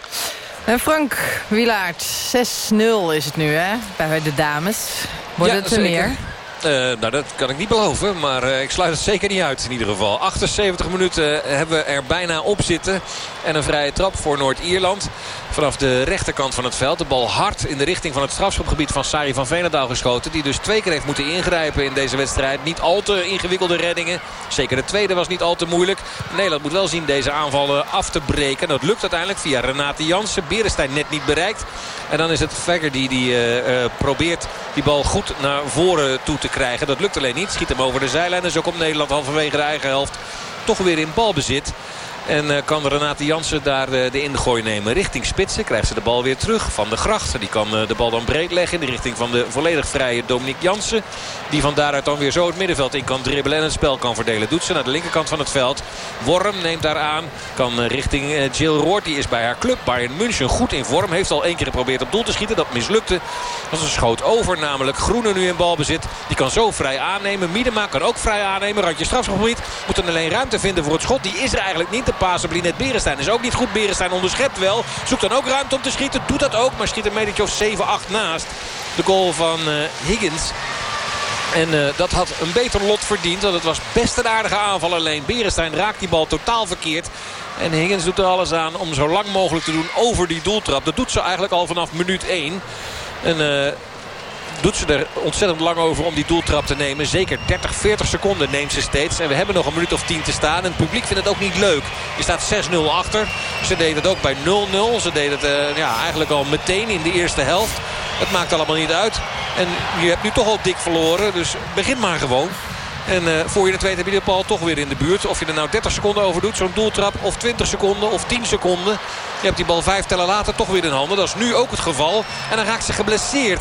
En Frank Wilaert, 6-0 is het nu hè, bij de dames. Wordt Ja, het er zeker. meer? Eh, nou, dat kan ik niet beloven, maar eh, ik sluit het zeker niet uit in ieder geval. 78 minuten hebben we er bijna op zitten. En een vrije trap voor Noord-Ierland. Vanaf de rechterkant van het veld. De bal hard in de richting van het strafschopgebied van Sari van Veenendaal geschoten. Die dus twee keer heeft moeten ingrijpen in deze wedstrijd. Niet al te ingewikkelde reddingen. Zeker de tweede was niet al te moeilijk. Nederland moet wel zien deze aanvallen af te breken. Dat lukt uiteindelijk via Renate Jansen. Berenstein net niet bereikt. En dan is het Vegger die, die eh, eh, probeert die bal goed naar voren toe te krijgen. Dat lukt alleen niet. Schiet hem over de zijlijn. En zo komt Nederland halverwege de eigen helft toch weer in balbezit. En eh, kan Renate Jansen daar eh, de ingooi nemen richting Spitsen. Krijgt ze de bal weer terug van de gracht. Die kan eh, de bal dan breed leggen in de richting van de volledig vrije Dominique Jansen. Die van daaruit dan weer zo het middenveld in kan dribbelen en het spel kan verdelen. Doet ze naar de linkerkant van het veld. Worm neemt daar aan. Kan richting Jill Roord. Die is bij haar club Bayern München goed in vorm. Heeft al één keer geprobeerd op doel te schieten. Dat mislukte. Dat is een schoot over. Namelijk Groene nu in balbezit. Die kan zo vrij aannemen. Miedema kan ook vrij aannemen. Randje strafschopgebied. Moet dan alleen ruimte vinden voor het schot. Die is er eigenlijk niet. De paas op Linet Berenstein is ook niet goed. Berenstein onderschept wel. Zoekt dan ook ruimte om te schieten. Doet dat ook. Maar schiet een metertje of 7-8 naast. De goal van eh, Higgins. En eh, dat had een beter lot verdiend. Want het was best een aardige aanval. Alleen Berenstein raakt die bal totaal verkeerd. En Higgins doet er alles aan om zo lang mogelijk te doen over die doeltrap. Dat doet ze eigenlijk al vanaf minuut 1. En eh, doet ze er ontzettend lang over om die doeltrap te nemen. Zeker 30, 40 seconden neemt ze steeds. En we hebben nog een minuut of 10 te staan. En het publiek vindt het ook niet leuk. Je staat 6-0 achter. Ze deed het ook bij 0-0. Ze deed het eh, ja, eigenlijk al meteen in de eerste helft. Het maakt allemaal niet uit. En je hebt nu toch al dik verloren. Dus begin maar gewoon. En eh, voor je het weet heb je de bal toch weer in de buurt. Of je er nou 30 seconden over doet, zo'n doeltrap. Of 20 seconden of 10 seconden. Je hebt die bal vijf tellen later toch weer in handen. Dat is nu ook het geval. En dan raakt ze geblesseerd.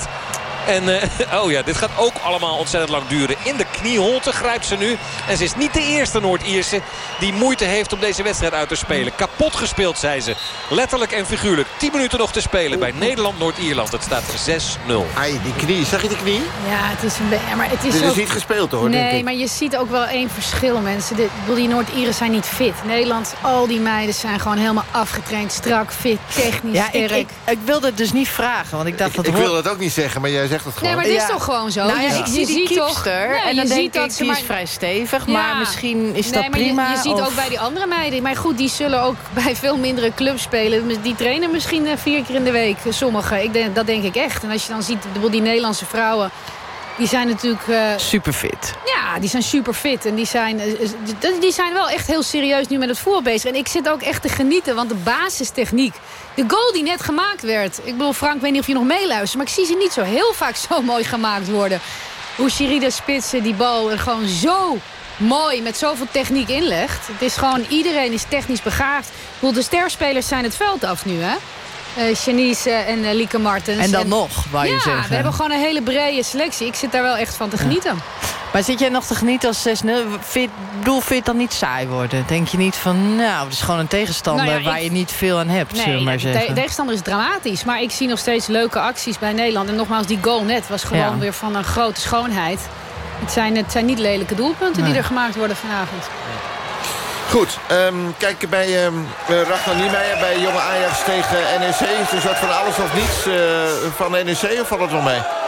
En eh, oh ja, dit gaat ook allemaal ontzettend lang duren. In de knieholte grijpt ze nu. En ze is niet de eerste Noord-Ierse die moeite heeft om deze wedstrijd uit te spelen. Kapot gespeeld, zei ze. Letterlijk en figuurlijk. 10 minuten nog te spelen bij Nederland-Noord-Ierland. Het staat 6-0. Ai, die knie. Zag je die knie? Ja, het is een beetje... Maar het is Dit is ook- niet gespeeld hoor, denk Nee, ik. maar je ziet ook wel één verschil, mensen. De, ik die Noord-Ieren zijn niet fit. Nederland, al die meiden zijn gewoon helemaal afgetraind. Strak, fit, technisch, Ja, ik, sterk. ik, ik wilde het dus niet vragen, want ik dacht dat Ik Ro- wil dat ook niet zeggen, maar jij zegt het gewoon. Nee, maar het is Ja. toch gewoon zo? Nou ja, Je- ik je zie die ziet toch- kiepster Nee, en je dan ziet denk dat ik, ze die maar- is vrij stevig. Ja. Maar misschien is nee, dat maar prima. Je, je ziet of- ook bij die andere meiden. Maar goed, die zullen ook bij veel mindere clubs spelen. Die trainen misschien eh, vier keer in de week, sommigen. Ik denk, dat denk ik echt. En als je dan ziet, bijvoorbeeld die Nederlandse vrouwen... Die zijn natuurlijk... eh, Super fit. ja, die zijn super fit. En die zijn, eh, eh, die- die zijn wel echt heel serieus nu met het voetbal bezig. En ik zit ook echt te genieten, want de basistechniek... De goal die net gemaakt werd... Ik bedoel, Frank, ik weet niet of je nog meeluistert... maar ik zie ze niet zo heel vaak zo mooi gemaakt worden. Hoe Sherida Spitsen die bal er gewoon zo mooi met zoveel techniek inlegt. Het is gewoon, iedereen is technisch begaafd. Ik bedoel, de sterspelers zijn het veld af nu, hè? Eh Janice en eh, Lieke Martens. En dan nog, wou je ja, zeggen. we hebben gewoon een hele brede selectie. Ik zit daar wel echt van te genieten. Maar zit jij nog te genieten als 6-0? Vind- Ik bedoel, vind je het dan niet saai worden? Denk je niet van, nou, het is gewoon een tegenstander... Nou ja, waar ik- je niet veel aan hebt, zullen we maar de zeggen. te- tegenstander is dramatisch. Maar ik zie nog steeds leuke acties bij Nederland. En nogmaals, die goal net was gewoon Ja. weer van een grote schoonheid. Het zijn, het zijn niet lelijke doelpunten die Nee. er gemaakt worden vanavond. Goed, ehm, kijk bij eh, Ragnar bij jonge Ajax tegen NEC. Is soort van alles of niets eh, van NEC of valt het wel mee?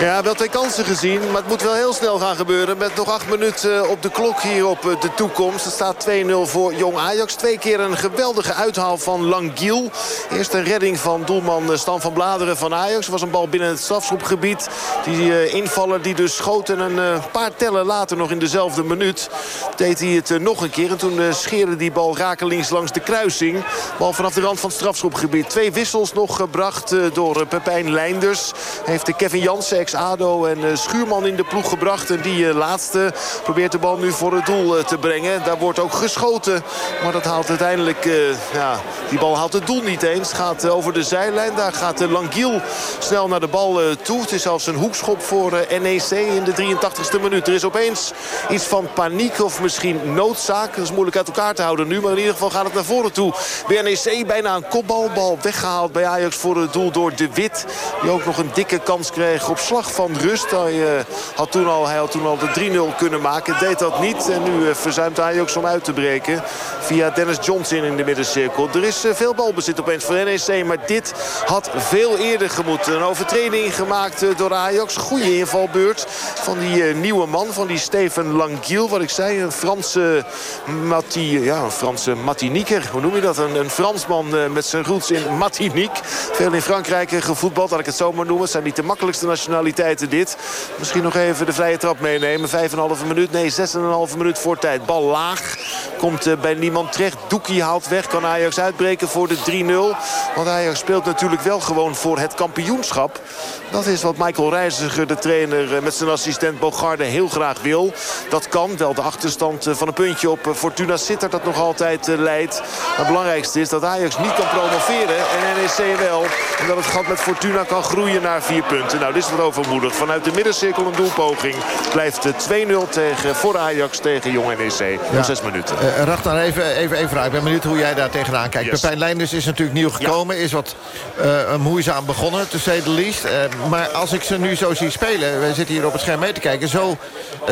Ja, wel twee kansen gezien, maar het moet wel heel snel gaan gebeuren. Met nog acht minuten eh, op de klok hier op eh, de toekomst. Het staat 2-0 voor Jong Ajax. Twee keer een geweldige uithaal van Langiel. Eerst een redding van doelman eh, Stan van Bladeren van Ajax. Er was een bal binnen het strafschopgebied. Die invaller die dus schoot en een paar tellen later nog in dezelfde minuut... deed hij het nog een keer. En toen scheerde die bal rakelings langs de kruising. Bal vanaf de rand van het strafschopgebied. Twee wissels nog gebracht door Pepijn Leinders. Heeft de Kevin Jansen, ex-ADO en eh, Schuurman in de ploeg gebracht. En die eh, laatste probeert de bal nu voor het doel eh, te brengen. Daar wordt ook geschoten. Maar dat haalt uiteindelijk... ja, die bal haalt het doel niet eens. Gaat over de zijlijn. Daar gaat Langiel snel naar de bal toe. Het is zelfs een hoekschop voor NEC in de 83ste minuut. Er is opeens iets van paniek of misschien noodzaak. Dat is moeilijk uit elkaar te houden nu. Maar in ieder geval gaat het naar voren toe. Bij NEC bijna een kopbal. Bal weggehaald bij Ajax voor het doel door De Wit. Die ook nog een dikke kans kreeg op slag van rust. Hij, eh, had, toen al, hij had toen al de 3-0 kunnen maken. Deed dat niet. En nu eh, verzuimt Ajax om uit te breken. Via Dennis Johnson in de middencirkel. Er is eh, veel balbezit opeens voor NEC. Maar dit had veel eerder gemoeten. Een overtreding gemaakt door Ajax. Goede invalbeurt van die nieuwe man. Van die Steven Langiel. Wat ik zei, een Franse Mati, ja, een Franse Martiniquer. Hoe noem je dat? Een, een Fransman met zijn roots in Martinique. Veel in Frankrijk gevoetbald, laat ik het zo maar noemen. Het zijn niet de makkelijkste nationaliteiten dit. Misschien nog even de vrije trap meenemen. 5,5 minuut, nee 6,5 minuut voor tijd. Bal laag, komt eh, bij niemand terecht. Doekie haalt weg, kan Ajax uitbreken voor de 3-0. Want Ajax speelt natuurlijk wel gewoon voor het kampioenschap. Dat is wat Michael Reiziger, de trainer, eh, met zijn assistent Bogarde heel graag wil. Dat kan, wel de achterstand eh, van een puntje op Fortuna Sittard dat nog altijd leidt. Het belangrijkste is dat Ajax niet kan promoveren en NEC wel. En dat het gat met Fortuna kan groeien naar vier punten. Nou, dit is wat overmoedig. Vanuit de middencirkel een doelpoging blijft het 2-0 tegen, voor Ajax tegen Jong NEC. Nog zes minuten. Uh, Ragnar, even, even, even vraag. Ik ben benieuwd hoe jij daar tegenaan kijkt. Yes. Pepijn Leinders is natuurlijk nieuw gekomen. Is wat uh, moeizaam begonnen, to say the least. Uh, maar als ik ze nu zo zie spelen... we zitten hier op het scherm mee te kijken... zo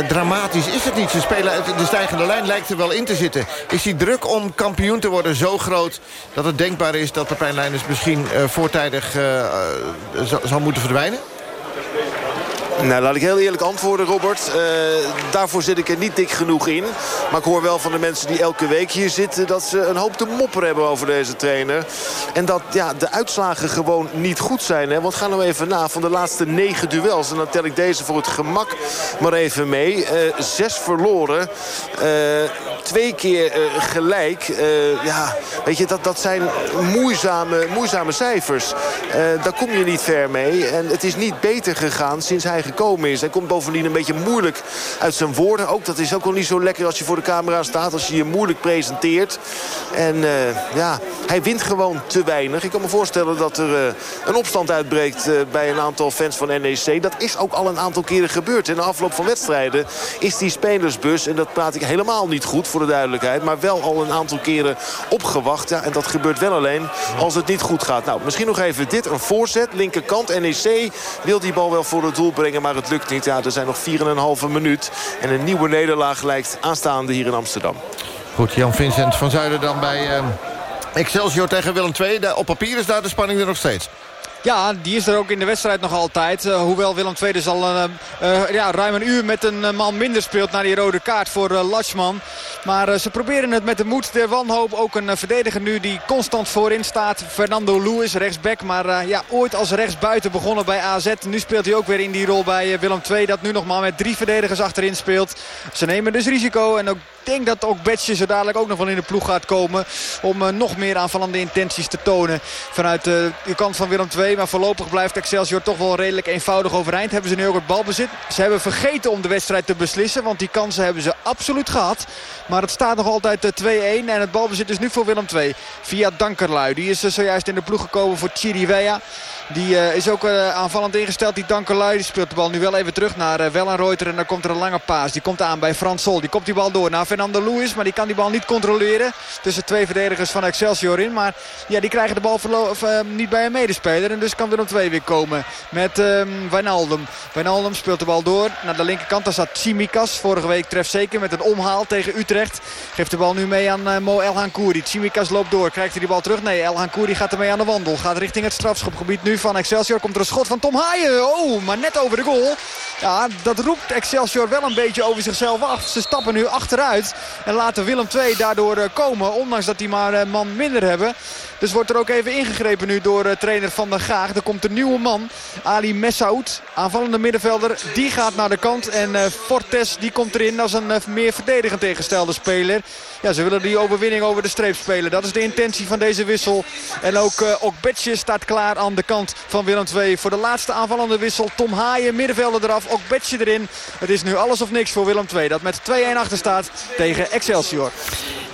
dramatisch is het niet. Ze spelen uit de stijgende lijn, lijkt er wel in te zitten. Is die druk om kampioen te worden zo groot... dat het denkbaar is dat Pepijn Leinders misschien voortijdig zal moeten verdwijnen? Nou, laat ik heel eerlijk antwoorden, Robert. Uh, daarvoor zit ik er niet dik genoeg in. Maar ik hoor wel van de mensen die elke week hier zitten... dat ze een hoop te mopperen hebben over deze trainer. En dat ja, de uitslagen gewoon niet goed zijn. Hè? Want ga nou even na van de laatste negen duels. En dan tel ik deze voor het gemak maar even mee. Uh, zes verloren. Uh, twee keer gelijk. ja, weet je, dat, dat zijn moeizame, moeizame cijfers. daar kom je niet ver mee. En het is niet beter gegaan sinds hij gekomen is. Hij komt bovendien een beetje moeilijk uit zijn woorden. Ook dat is ook wel niet zo lekker als je voor de camera staat. Als je je moeilijk presenteert. En uh, ja, hij wint gewoon te weinig. Ik kan me voorstellen dat er uh, een opstand uitbreekt uh, bij een aantal fans van NEC. Dat is ook al een aantal keren gebeurd. In de afloop van wedstrijden is die spelersbus... en dat praat ik helemaal niet goed voor de duidelijkheid... maar wel al een aantal keren opgewacht. Ja, en dat gebeurt wel alleen als het niet goed gaat. Nou, misschien nog even dit. Een voorzet, linkerkant. NEC wil die bal wel voor het doel brengen maar het lukt niet. Ja, er zijn nog 4,5 minuut. En een nieuwe nederlaag lijkt aanstaande hier in Amsterdam. Goed, Jan-Vincent van Zuiden dan bij uh, Excelsior tegen Willem II. Op papier is daar de spanning er nog steeds. Ja, die is er ook in de wedstrijd nog altijd. Uh, hoewel Willem II dus al ja, ruim een uur met een man minder speelt... naar die rode kaart voor Latschman. Maar ze proberen het met de moed der wanhoop. Ook een verdediger nu die constant voorin staat. Fernando Lewis, rechtsback. Maar ja, ooit als rechtsbuiten begonnen bij AZ. Nu speelt hij ook weer in die rol bij Willem II. Dat nu nog maar met drie verdedigers achterin speelt. Ze nemen dus risico. En ook denk dat ook Betje zo dadelijk ook nog wel in de ploeg gaat komen. Om nog meer aanvallende intenties te tonen. Vanuit de kant van Willem II. Maar voorlopig blijft Excelsior toch wel redelijk eenvoudig overeind. Hebben ze nu ook het balbezit. Ze hebben vergeten om de wedstrijd te beslissen. Want die kansen hebben ze absoluut gehad. Maar het staat nog altijd 2-1. En het balbezit is nu voor Willem II. Via Dankerlui. Die is zojuist in de ploeg gekomen voor Chiriwea. Die is ook aanvallend ingesteld. Die Dankerlui die speelt de bal nu wel even terug naar uh, Wellenreuter. En dan komt er een lange paas. Die komt aan bij Frans Sol. Die komt die bal door naar Fernando Lewis. Maar die kan die bal niet controleren. Tussen twee verdedigers van Excelsior in. Maar ja, die krijgen de bal of, niet bij een medespeler. En dus kan Willem II weer komen met um, Wijnaldum. Wijnaldum speelt de bal door naar de linkerkant. Daar staat Tsimikas. Vorige week treft zeker met een omhaal tegen Utrecht. Geeft de bal nu mee aan Mo El Hankouri. Tsimikas loopt door. Krijgt hij die bal terug? Nee, El Hankouri gaat ermee aan de wandel. Gaat richting het strafschopgebied nu van Excelsior. Komt er een schot van Tom Haaien. Oh, maar net over de goal. Ja, dat roept Excelsior wel een beetje over zichzelf af. Ze stappen nu achteruit. En laten Willem II daardoor komen. Ondanks dat die maar een man minder hebben. Dus wordt er ook even ingegrepen nu door eh, trainer Van der Gaag. Er komt een nieuwe man, Ali Messaoud, aanvallende middenvelder. Die gaat naar de kant en eh, Fortes die komt erin als een eh, meer verdedigend tegengestelde speler. Ja, ze willen die overwinning over de streep spelen. Dat is de intentie van deze wissel. En ook uh, staat klaar aan de kant van Willem II. Voor de laatste aanvallende wissel. Tom Haaien, middenvelder eraf. Okbetje erin. Het is nu alles of niks voor Willem II. Dat met 2-1 achter staat tegen Excelsior.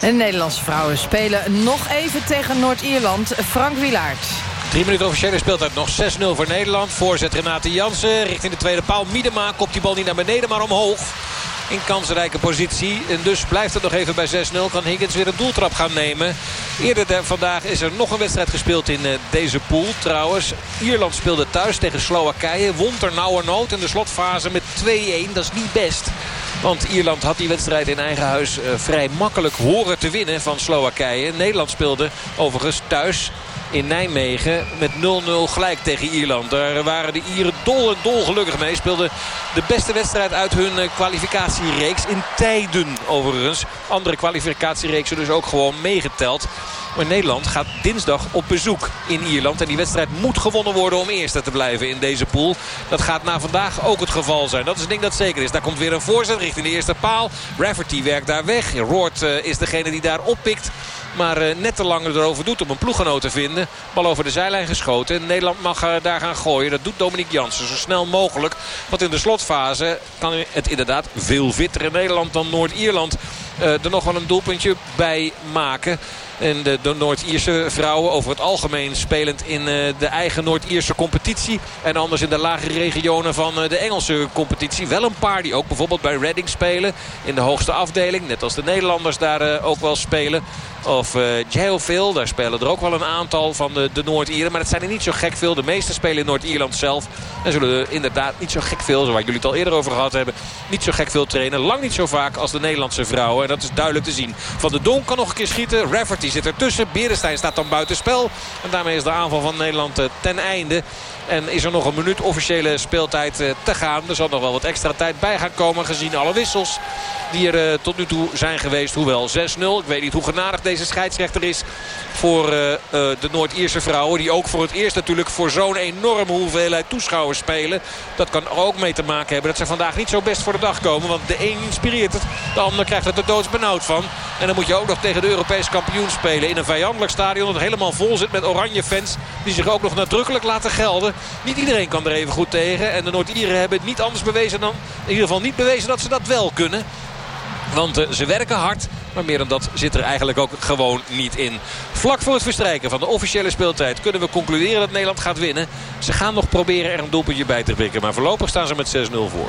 En de Nederlandse vrouwen spelen nog even tegen Noord-Ierland. Frank Wilaert. Drie minuten officiële speeltijd nog 6-0 voor Nederland. Voorzet Renate Jansen richting de tweede paal. Miedema kopt die bal niet naar beneden, maar omhoog. In kansrijke positie. En dus blijft het nog even bij 6-0. Kan Higgins weer een doeltrap gaan nemen. Eerder de, vandaag is er nog een wedstrijd gespeeld in uh, deze pool. Trouwens, Ierland speelde thuis tegen Slowakije. Won ter nauwernood in de slotfase met 2-1. Dat is niet best. Want Ierland had die wedstrijd in eigen huis uh, vrij makkelijk horen te winnen van Slowakije. Nederland speelde overigens thuis in Nijmegen met 0-0 gelijk tegen Ierland. Daar waren de Ieren dol en dol gelukkig mee. Speelden de beste wedstrijd uit hun eh, kwalificatiereeks. In tijden overigens. Andere kwalificatiereeksen dus ook gewoon meegeteld. Maar Nederland gaat dinsdag op bezoek in Ierland. En die wedstrijd moet gewonnen worden om eerste te blijven in deze pool. Dat gaat na vandaag ook het geval zijn. Dat is een ding dat zeker is. Daar komt weer een voorzet richting de eerste paal. Rafferty werkt daar weg. Roord uh, is degene die daar oppikt. Maar uh, net te lang erover doet om een ploeggenoot te vinden. Bal over de zijlijn geschoten. Nederland mag uh, daar gaan gooien. Dat doet Dominique Jansen zo snel mogelijk. Want in de slotfase kan het inderdaad veel fitter in Nederland dan Noord-Ierland. Uh, er nog wel een doelpuntje bij maken. En de, Noord-Ierse vrouwen over het algemeen spelend in uh, de eigen Noord-Ierse competitie. En anders in de lagere regionen van uh, de Engelse competitie. Wel een paar die ook bijvoorbeeld bij Reading spelen. In de hoogste afdeling. Net als de Nederlanders daar uh, ook wel spelen. Of Geoville, daar spelen er ook wel een aantal van de, Noord-Ieren. Maar het zijn er niet zo gek veel. De meeste spelen in Noord-Ierland zelf. En zullen er inderdaad niet zo gek veel, zoals jullie het al eerder over gehad hebben... niet zo gek veel trainen. Lang niet zo vaak als de Nederlandse vrouwen. En dat is duidelijk te zien. Van de Donk kan nog een keer schieten. Rafferty zit ertussen. Berenstein staat dan buitenspel. En daarmee is de aanval van Nederland uh, ten einde. En is er nog een minuut officiële speeltijd uh, te gaan. Er zal nog wel wat extra tijd bij gaan komen gezien alle wissels die er uh, tot nu toe zijn geweest. Hoewel 6-0. Ik weet niet hoe genadig deze scheidsrechter is voor uh, de Noord-Ierse vrouwen. Die ook voor het eerst natuurlijk voor zo'n enorme hoeveelheid toeschouwers spelen. Dat kan ook mee te maken hebben dat ze vandaag niet zo best voor de dag komen. Want de een inspireert het, de ander krijgt het er doodsbenauwd van. En dan moet je ook nog tegen de Europees kampioen spelen in een vijandelijk stadion dat helemaal vol zit met oranje fans. Die zich ook nog nadrukkelijk laten gelden. Niet iedereen kan er even goed tegen. En de Noord-Ieren hebben het niet anders bewezen dan, in ieder geval niet bewezen dat ze dat wel kunnen. Want uh, ze werken hard. Maar meer dan dat zit er eigenlijk ook gewoon niet in. Vlak voor het verstrijken van de officiële speeltijd kunnen we concluderen dat Nederland gaat winnen. Ze gaan nog proberen er een doelpuntje bij te prikken. Maar voorlopig staan ze met 6-0 voor.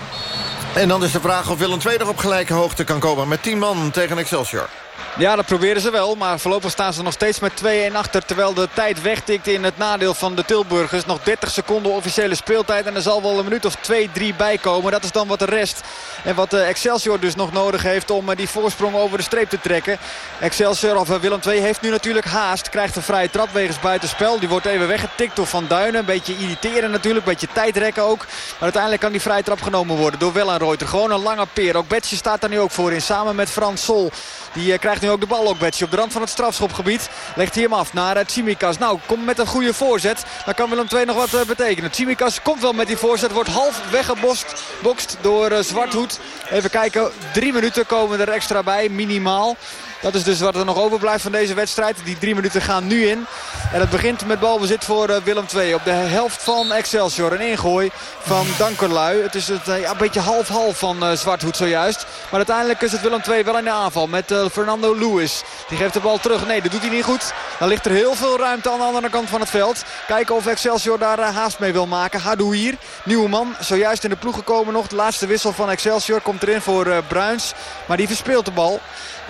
En dan is de vraag of Willem II nog op gelijke hoogte kan komen. Met 10 man tegen Excelsior. Ja, dat proberen ze wel. Maar voorlopig staan ze nog steeds met 2-1 achter. Terwijl de tijd wegtikt in het nadeel van de Tilburgers. Nog 30 seconden officiële speeltijd. En er zal wel een minuut of 2-3 bij komen. Dat is dan wat de rest. En wat Excelsior dus nog nodig heeft om die voorsprong over de streep te trekken. Excelsior of Willem II heeft nu natuurlijk haast. Krijgt een vrije trap wegens buitenspel. Die wordt even weggetikt door Van Duinen. Een beetje irriteren natuurlijk. Een beetje tijdrekken ook. Maar uiteindelijk kan die vrije trap genomen worden door Wellenreuter. Gewoon een lange peer. Ook Betje staat daar nu ook voor in. Samen met Frans Sol. Die krijgt nu ook de bal ook Betje op de rand van het strafschopgebied. Legt hij hem af naar uh, Tsimikas. Nou, komt met een goede voorzet. Dan kan Willem II nog wat uh, betekenen. Tsimikas komt wel met die voorzet. Wordt half weggebokst door Zwarthoed. Even kijken. Drie minuten komen er extra bij. Minimaal. Dat is dus wat er nog overblijft van deze wedstrijd. Die drie minuten gaan nu in. En het begint met balbezit voor uh, Willem II. Op de helft van Excelsior. Een ingooi van Dankerlui. Het is het, uh, ja, een beetje half-half van uh, Zwarthoed zojuist. Maar uiteindelijk is het Willem II wel in de aanval. Met Fernando Lewis. Die geeft de bal terug. Nee, dat doet hij niet goed. Dan ligt er heel veel ruimte aan de andere kant van het veld. Kijken of Excelsior daar haast mee wil maken. Hadouier, nieuwe man. Zojuist in de ploeg gekomen nog. De laatste wissel van Excelsior komt erin voor Bruins. Maar die verspeelt de bal.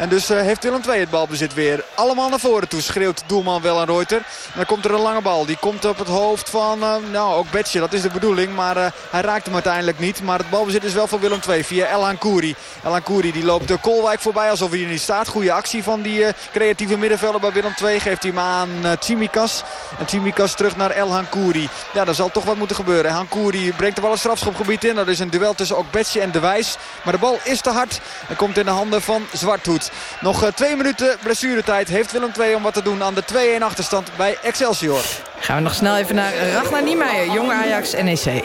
En dus uh, heeft Willem II het balbezit weer. Allemaal naar voren toe schreeuwt doelman wel aan Reuter. En dan komt er een lange bal. Die komt op het hoofd van, uh, nou ook Betje, dat is de bedoeling. Maar uh, hij raakt hem uiteindelijk niet. Maar het balbezit is wel voor Willem II via Elhan Kouri. Elhan Kouri die loopt de Kolwijk voorbij alsof hij er niet staat. Goede actie van die creatieve middenvelder bij Willem II. Geeft hij hem aan Tsimikas. En Tsimikas terug naar Elhan Kouri. Ja, er zal toch wat moeten gebeuren. Elhan Kouri brengt de bal het strafschopgebied in. Dat is een duel tussen ook Betje en De Wijs. Maar de bal is te hard. En komt in de handen van Zwarthoed. Nog twee minuten blessuretijd heeft Willem II om wat te doen aan de 2-1 achterstand bij Excelsior. Gaan we nog snel even naar Ragnar Niemeyer, Jong Ajax NEC.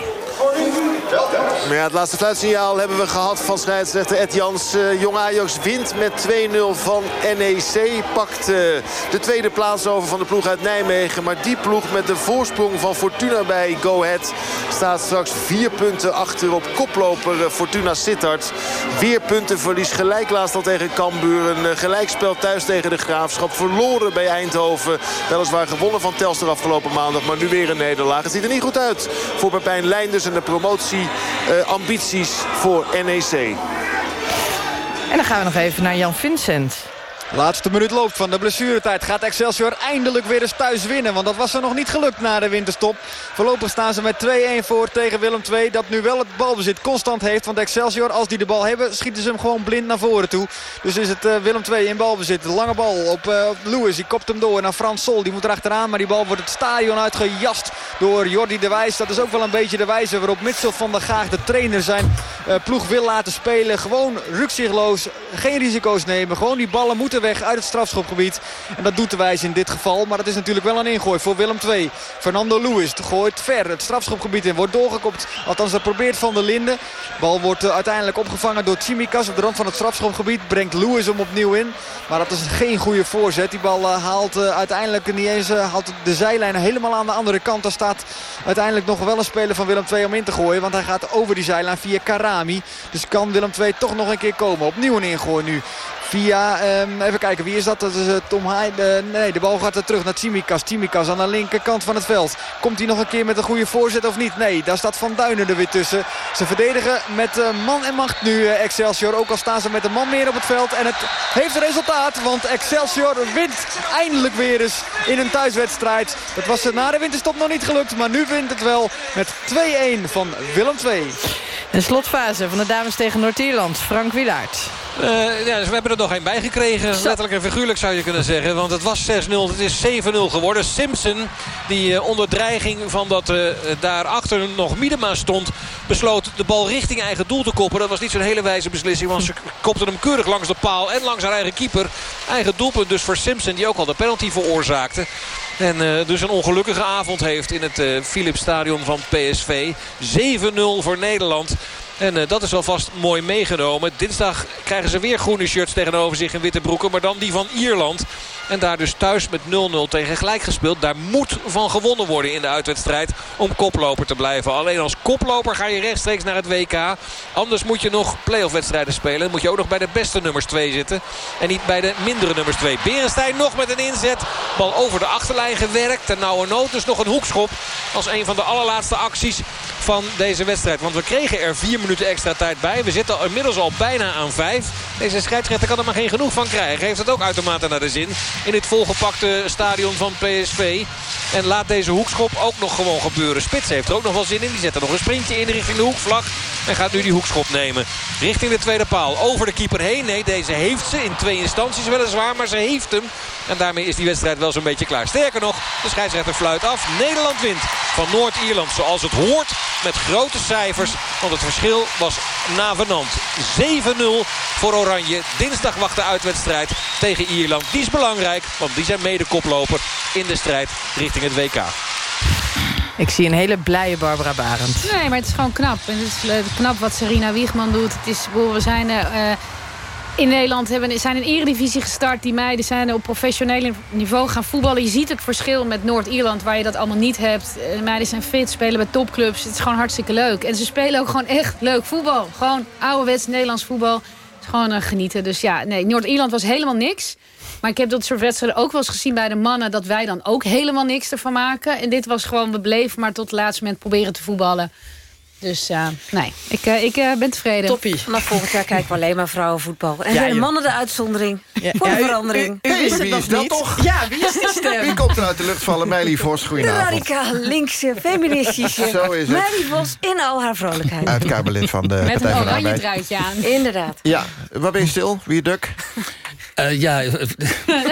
Maar het laatste fluitsignaal hebben we gehad van scheidsrechter Ed Jans. Eh, Jong Ajax wint met 2-0 van NEC. Pakt eh, de tweede plaats over van de ploeg uit Nijmegen. Maar die ploeg met de voorsprong van Fortuna bij Go Ahead... staat straks vier punten achter op koploper eh, Fortuna Sittard. Weer puntenverlies. Gelijk laatst al tegen Cambuur. Een gelijkspel thuis tegen de Graafschap. Verloren bij Eindhoven. Weliswaar gewonnen van Telstar afgelopen maandag. Maar nu weer een nederlaag. Het ziet er niet goed uit voor Pepijn Leinders en de promotieambities voor E NEC. En dan gaan we nog even naar Jan Vincent. Laatste minuut loopt van de blessuretijd. Gaat Excelsior eindelijk weer eens thuis winnen. Want dat was er nog niet gelukt na de winterstop. Voorlopig staan ze met 2-1 voor tegen Willem II. Dat nu wel het balbezit constant heeft. Want Excelsior, als die de bal hebben, schieten ze hem gewoon blind naar voren toe. Dus is het eh, Willem II in balbezit. Lange bal op uh, Lewis. Die kopt hem door naar Frans Sol. Die moet erachteraan. Maar die bal wordt het stadion uitgejast door Jordi de Wijs. Dat is ook wel een beetje de wijze waarop Mitchell van der Gaag, de trainer, zijn uh, ploeg wil laten spelen. Gewoon rukzichtloos. Geen risico's nemen. Gewoon die ballen moeten weg uit het strafschopgebied. En dat doet de Wijs in dit geval. Maar het is natuurlijk wel een ingooi voor Willem II. Fernando Lewis gooit ver het strafschopgebied in. Wordt doorgekopt. Althans dat probeert Van der Linden. Bal wordt uh, uiteindelijk opgevangen door Tsimikas op de rand van het strafschopgebied. Brengt Lewis hem opnieuw in. Maar dat is geen goede voorzet. Die bal uh, haalt uh, uiteindelijk niet eens haalt de zijlijn helemaal aan de andere kant. Daar staat uiteindelijk nog wel een speler van Willem II om in te gooien. Want hij gaat over die zijlijn via Karami. Dus kan Willem II toch nog een keer komen. Opnieuw een ingooi nu. Via, um, even kijken, wie is dat? Dat is uh, Tom Heide. Uh, nee, de bal gaat er terug naar Tsimikas. Tsimikas aan de linkerkant van het veld. Komt hij nog een keer met een goede voorzet of niet? Nee, daar staat Van Duinen er weer tussen. Ze verdedigen met uh, man en macht nu Excelsior. Ook al staan ze met een man meer op het veld. En het heeft resultaat, want Excelsior wint eindelijk weer eens in een thuiswedstrijd. Dat was na de winterstop nog niet gelukt, maar nu wint het wel met 2-1 van Willem II. De slotfase van de dames tegen Noord-Ierland. Frank Wilaert. Uh, ja, dus we hebben er nog één bij gekregen. Letterlijk en figuurlijk zou je kunnen zeggen. Want het was 6-0, het is 7-0 geworden. Simpson, die uh, onder dreiging van dat uh, daarachter nog Miedema stond... besloot de bal richting eigen doel te koppen. Dat was niet zo'n hele wijze beslissing. Want ze kopten hem keurig langs de paal en langs haar eigen keeper. Eigen doelpunt dus voor Simpson, die ook al de penalty veroorzaakte. En uh, dus een ongelukkige avond heeft in het uh, Philips Stadion van PSV. 7-0 voor Nederland. En uh, dat is alvast mooi meegenomen. Dinsdag krijgen ze weer groene shirts tegenover zich in witte broeken. Maar dan die van Ierland. En daar dus thuis met 0-0 tegen gelijk gespeeld. Daar moet van gewonnen worden in de uitwedstrijd om koploper te blijven. Alleen als koploper ga je rechtstreeks naar het WK. Anders moet je nog playoff wedstrijden spelen. Dan moet je ook nog bij de beste nummers 2 zitten. En niet bij de mindere nummers 2. Berenstein nog met een inzet. Bal over de achterlijn gewerkt. En nou een nood dus nog een hoekschop. Als een van de allerlaatste acties van deze wedstrijd. Want we kregen er vier minuten extra tijd bij. We zitten inmiddels al bijna aan vijf. Deze scheidsrechter kan er maar geen genoeg van krijgen. Heeft het ook uitermate naar de zin in dit volgepakte stadion van PSV. En laat deze hoekschop ook nog gewoon gebeuren. Spits heeft er ook nog wel zin in. Die zet er nog een sprintje in richting de hoekvlag. En gaat nu die hoekschop nemen. Richting de tweede paal. Over de keeper heen. Nee, deze heeft ze in twee instanties weliswaar. Maar ze heeft hem. En daarmee is die wedstrijd wel zo'n beetje klaar. Sterker nog, de scheidsrechter fluit af. Nederland wint van Noord-Ierland zoals het hoort. Met grote cijfers. Want het verschil was navenant. 7-0 voor Oranje. Dinsdag wacht de uitwedstrijd tegen Ierland. Die is belangrijk. Want die zijn mede koploper in de strijd richting het WK. Ik zie een hele blije Barbara Barend. Nee, maar het is gewoon knap. En het is knap wat Serena Wiegman doet. Het is, we zijn... Uh, in Nederland hebben, zijn een eredivisie gestart. Die meiden zijn op professioneel niveau gaan voetballen. Je ziet het verschil met Noord-Ierland waar je dat allemaal niet hebt. De meiden zijn fit, spelen bij topclubs. Het is gewoon hartstikke leuk. En ze spelen ook gewoon echt leuk voetbal. Gewoon ouderwets Nederlands voetbal. Het is gewoon uh, genieten. Dus ja, nee, Noord-Ierland was helemaal niks. Maar ik heb dat soort wedstrijden ook wel eens gezien bij de mannen... dat wij dan ook helemaal niks ervan maken. En dit was gewoon, we bleven maar tot het laatste moment proberen te voetballen. Dus uh, nee, ik, uh, ik uh, ben tevreden. Toppie. Vanaf volgend jaar kijken we alleen maar vrouwenvoetbal. En ja, zijn de mannen de uitzondering ja, voor ja, verandering. U, u, u, hey, wie is dat niet? toch? Ja, wie is die stem? Wie komt er uit de lucht vallen? Meili Vos, goedenavond. De radicaal linkse, feministische Zo is het. Meili Vos in al haar vrolijkheid. Uitkamerlid van de Met Partij een van de oranje truitje aan. Inderdaad. Ja, waar ben je stil? Wie duk? Eh, ja, ik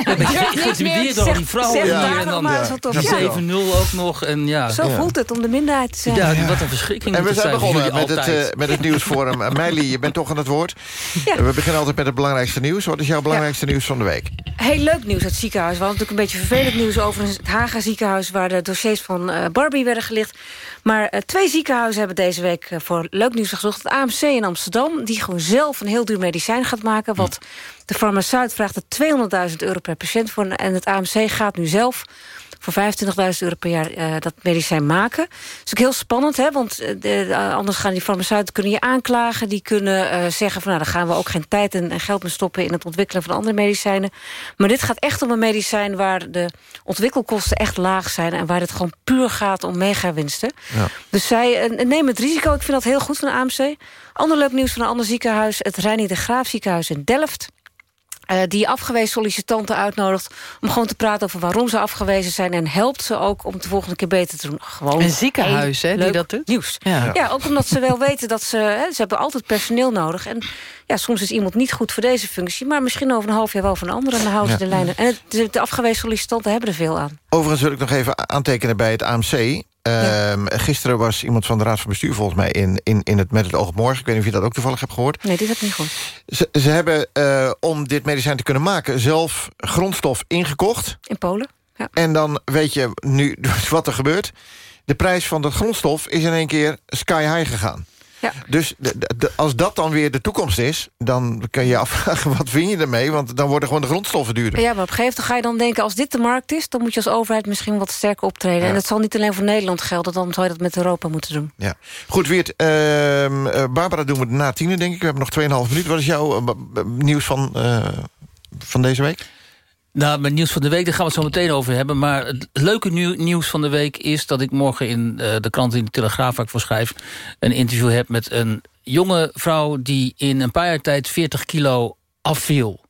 ben geïntimideerd door die vrouwen hier. daar En dan Ja. 7-0 ook nog. En ja. Zo voelt het om de minderheid te zijn. Ja, wat een verschrikking. En we zijn begonnen met het, eh, met het nieuwsforum. Uh, Meili, je bent toch aan het woord. We beginnen altijd met het belangrijkste nieuws. Wat is jouw belangrijkste nieuws van de week? Heel leuk nieuws uit het ziekenhuis. We hadden natuurlijk een beetje vervelend nieuws over het Haga ziekenhuis... waar de dossiers van eh, Barbie werden gelicht. Maar eh, twee ziekenhuizen hebben deze week eh, voor leuk nieuws gezocht. Het AMC in Amsterdam, die gewoon zelf een heel duur medicijn gaat maken. Wat de farmaceut vraagt er 200.000 euro per patiënt voor. En het AMC gaat nu zelf voor 25.000 euro per jaar eh, dat medicijn maken. Dat is ook heel spannend, hè, want eh, de- de- anders gaan die farmaceuten kunnen je aanklagen. Die kunnen eh, zeggen van nou, dan gaan we ook geen tijd en, en geld meer stoppen... in het ontwikkelen van andere medicijnen. Maar dit gaat echt om een medicijn waar de ontwikkelkosten echt laag zijn... en waar het gewoon puur gaat om megawinsten. Ja. Dus zij nemen het risico. Ik vind dat heel goed van de AMC. Ander leuk nieuws van een ander ziekenhuis. Het Reinier de Graaf ziekenhuis in Delft. Eh, die afgewezen sollicitanten uitnodigt... om gewoon te praten over waarom ze afgewezen zijn... en helpt ze ook om het de volgende keer beter te doen. Gewoon Een ziekenhuis, hè, die leuk dat doet? Nieuws. Ja. Ja. ook omdat ze wel weten dat ze... Hè, ze hebben altijd personeel nodig. En ja, soms is iemand niet goed voor deze functie... maar misschien over een half jaar wel voor een andere... en dan houden ze Ja. de lijnen. En het, de afgewezen sollicitanten hebben er veel aan. Overigens wil ik nog even aantekenen bij het AMC. Ehm, Gisteren was iemand van de Raad van Bestuur volgens mij... In, in, in het Met het oog op morgen. Ik weet niet of je dat ook toevallig hebt gehoord. Nee, dit heb ik niet goed. Ze, ze hebben, eh, om dit medicijn te kunnen maken... zelf grondstof ingekocht. In Polen? Ja. En dan weet je nu wat er gebeurt. De prijs van de grondstof is in één keer sky high gegaan. Ja. Dus de- als dat dan weer de toekomst is... dan kun je je afvragen, wat vind je ermee? Want dan worden gewoon de grondstoffen duurder. Ja, maar op een gegeven moment ga je dan denken... als dit de markt is, dan moet je als overheid misschien wat sterker optreden. Ja. En dat zal niet alleen voor Nederland gelden... dan zou je dat met Europa moeten doen. Ja. Goed, Weert. ehm, eh, Barbara doen we na tienen, denk ik. We hebben nog 2,5 minuten. Wat is jouw eh, nieuws van, eh, van deze week? Nou, mijn nieuws van de week, daar gaan we het zo meteen over hebben. Maar het leuke nieuw- nieuws van de week is dat ik morgen in eh, de krant in de Telegraaf... waar ik voor schrijf, een interview heb met een jonge vrouw... die in een paar jaar tijd 40 kilo afviel.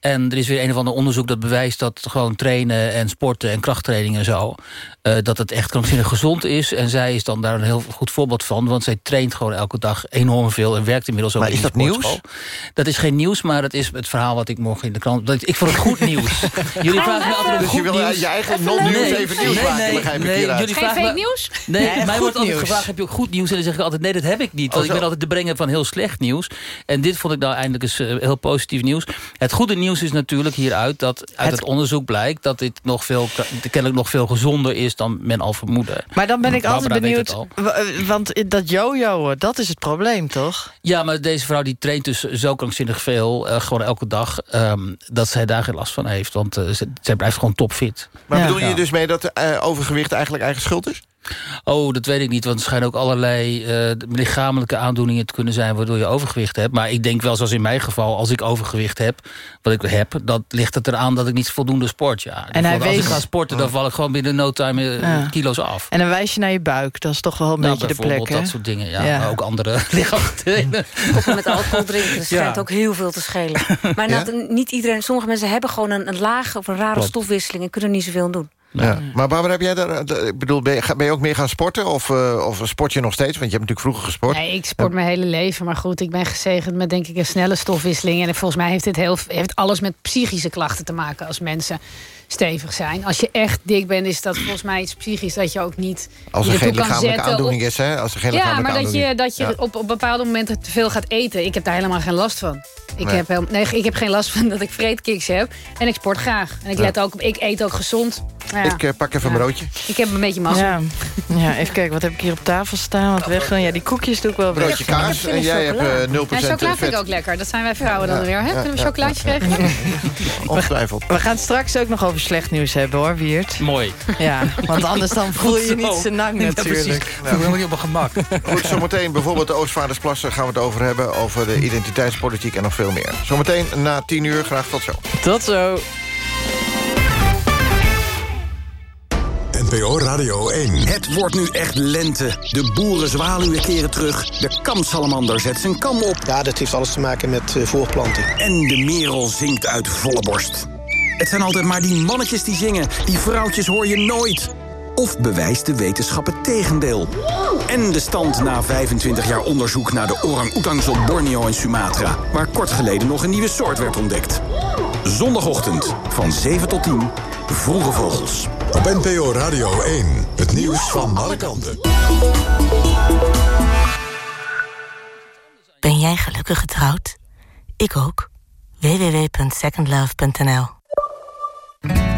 En er is weer een of ander onderzoek dat bewijst dat gewoon trainen en sporten en krachttraining en zo... eh, dat het echt krankzinnig gezond is. En zij is dan daar een heel goed voorbeeld van. Want zij traint gewoon elke dag enorm veel en werkt inmiddels ook Maar in is de dat sportschool. nieuws? Dat is geen nieuws, maar dat is het verhaal wat ik morgen in de krant... dat- Ik vond het goed nieuws. Jullie vragen me altijd om Dus je goed wil nieuws. je eigen non-nieuws Nee, even nieuws nee, maken, nee, begrijp ik nee, jullie Geen fake nieuws? Nee, Nee, mij goed wordt altijd nieuws. gevraagd, heb je ook goed nieuws? En dan zeg ik altijd, nee, dat heb ik niet. Want Oh, ik ben altijd de brenger van heel slecht nieuws. En dit vond ik nou eindelijk eens eh, heel positief nieuws. Het goede nieuws is natuurlijk hieruit dat uit het, onderzoek blijkt... dat dit nog veel, kennelijk nog veel gezonder is dan men al vermoedde. Maar dan ben ik Barbara altijd benieuwd, want dat jojoen, dat is het probleem, toch? Ja, maar deze vrouw die traint dus zo krankzinnig veel, eh, gewoon elke dag... ehm, dat zij daar geen last van heeft. Want ze- zij blijft gewoon topfit. Maar Ja. bedoel je Ja. dus mee dat eh, overgewicht eigenlijk eigen schuld is? Oh, dat weet ik niet, want er schijnen ook allerlei eh, lichamelijke aandoeningen te kunnen zijn... waardoor je overgewicht hebt. Maar ik denk wel, zoals in mijn geval, als ik overgewicht heb... wat ik heb, dan ligt het eraan dat ik niet voldoende sport. Ja. En hij als wees- ik ga sporten, dan val ik gewoon binnen no time eh, Ja. kilo's af. En dan wijs je naar je buik, dat is toch wel een Nou, beetje de plek, hè? dat soort dingen, ja. Ja. Maar ook andere lichaamsdelen. Met alcohol drinken, dat schijnt Ja. ook heel veel te schelen. Maar niet iedereen, sommige mensen hebben gewoon een, een lage of een rare Klopt. stofwisseling... en kunnen er niet zoveel aan doen. Ja. Maar Barbara, heb jij daar, eh, ik bedoel, ben je, ben je ook meer gaan sporten? Of, eh, of sport je nog steeds? Want je hebt natuurlijk vroeger gesport. Nee, ik sport mijn hele leven. Maar goed, ik ben gezegend met denk ik een snelle stofwisseling. En volgens mij heeft dit heel, heeft alles met psychische klachten te maken als mensen stevig zijn. Als je echt dik bent, is dat volgens mij iets psychisch dat je ook niet. Als er geen lichamelijke aandoening is, hè? Als er geen Ja, maar dat je, dat je Ja. op, op bepaalde momenten te veel gaat eten. Ik heb daar helemaal geen last van. Ik, Nee. heb, heel, nee, ik heb geen last van dat ik vreedkiks heb. En ik sport graag. En ik, Ja. let ook, op- ik eet ook gezond. Ja, Ik eh, pak even een broodje. ik heb een beetje massa. Ja. ja, even kijken, wat heb ik hier op tafel staan? Wat weg? Ja, die koekjes doe ik wel weg. Broodje kaas. En jij hebt eh 0% Ja, chocola vind vet. ik ook lekker. Dat zijn wij vrouwen dan Ja, weer. Hè? ja, Kunnen we ja, chocolaatje ja, krijgen? Ongetwijfeld. We gaan het straks ook nog over slecht nieuws hebben, hoor, Wiert. Mooi. Ja, want anders dan voel je je niet zo. zo nang Ja, natuurlijk. precies. Ik voel me helemaal niet op mijn gemak. Goed, zometeen bijvoorbeeld de Oostvaardersplassen gaan we het over hebben. Over de identiteitspolitiek en nog veel meer. Zometeen na 10 uur. Graag tot zo. Tot zo. NPO Radio 1. Het wordt nu echt lente. De boerenzwaluwen keren terug. De kamsalamander zet zijn kam op. Ja, dat heeft alles te maken met uh, voorplanting. En de merel zingt uit volle borst. Het zijn altijd maar die mannetjes die zingen. Die vrouwtjes hoor je nooit. Of bewijst de wetenschap het tegendeel? En de stand na 25 jaar onderzoek naar de orang-oetangs op Borneo en Sumatra... waar kort geleden nog een nieuwe soort werd ontdekt. Zondagochtend van 7 tot 10. Vroege Vogels. Op NPO Radio 1. Het nieuws van alle kanten. Ben jij gelukkig getrouwd? Ik ook. www.secondlove.nl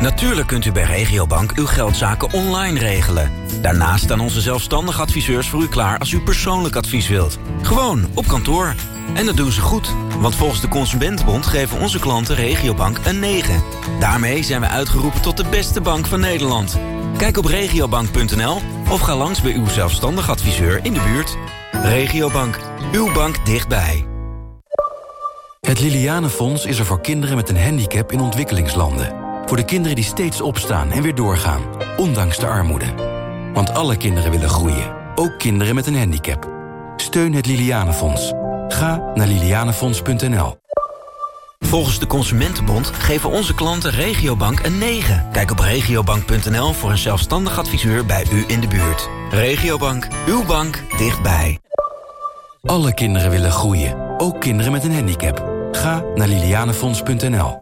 Natuurlijk kunt u bij Regiobank uw geldzaken online regelen. Daarnaast staan onze zelfstandige adviseurs voor u klaar als u persoonlijk advies wilt. Gewoon op kantoor. En dat doen ze goed, want volgens de Consumentenbond geven onze klanten Regiobank een 9. Daarmee zijn we uitgeroepen tot de beste bank van Nederland. Kijk op regiobank.nl of ga langs bij uw zelfstandig adviseur in de buurt. Regiobank, uw bank dichtbij. Het Lilianenfonds is er voor kinderen met een handicap in ontwikkelingslanden. Voor de kinderen die steeds opstaan en weer doorgaan, ondanks de armoede. Want alle kinderen willen groeien, ook kinderen met een handicap. Steun het Lilianenfonds. Ga naar lilianenfonds.nl. Volgens de Consumentenbond geven onze klanten Regiobank een 9. Kijk op regiobank.nl voor een zelfstandig adviseur bij u in de buurt. Regiobank, uw bank dichtbij. Alle kinderen willen groeien, ook kinderen met een handicap. Ga naar lilianenfonds.nl.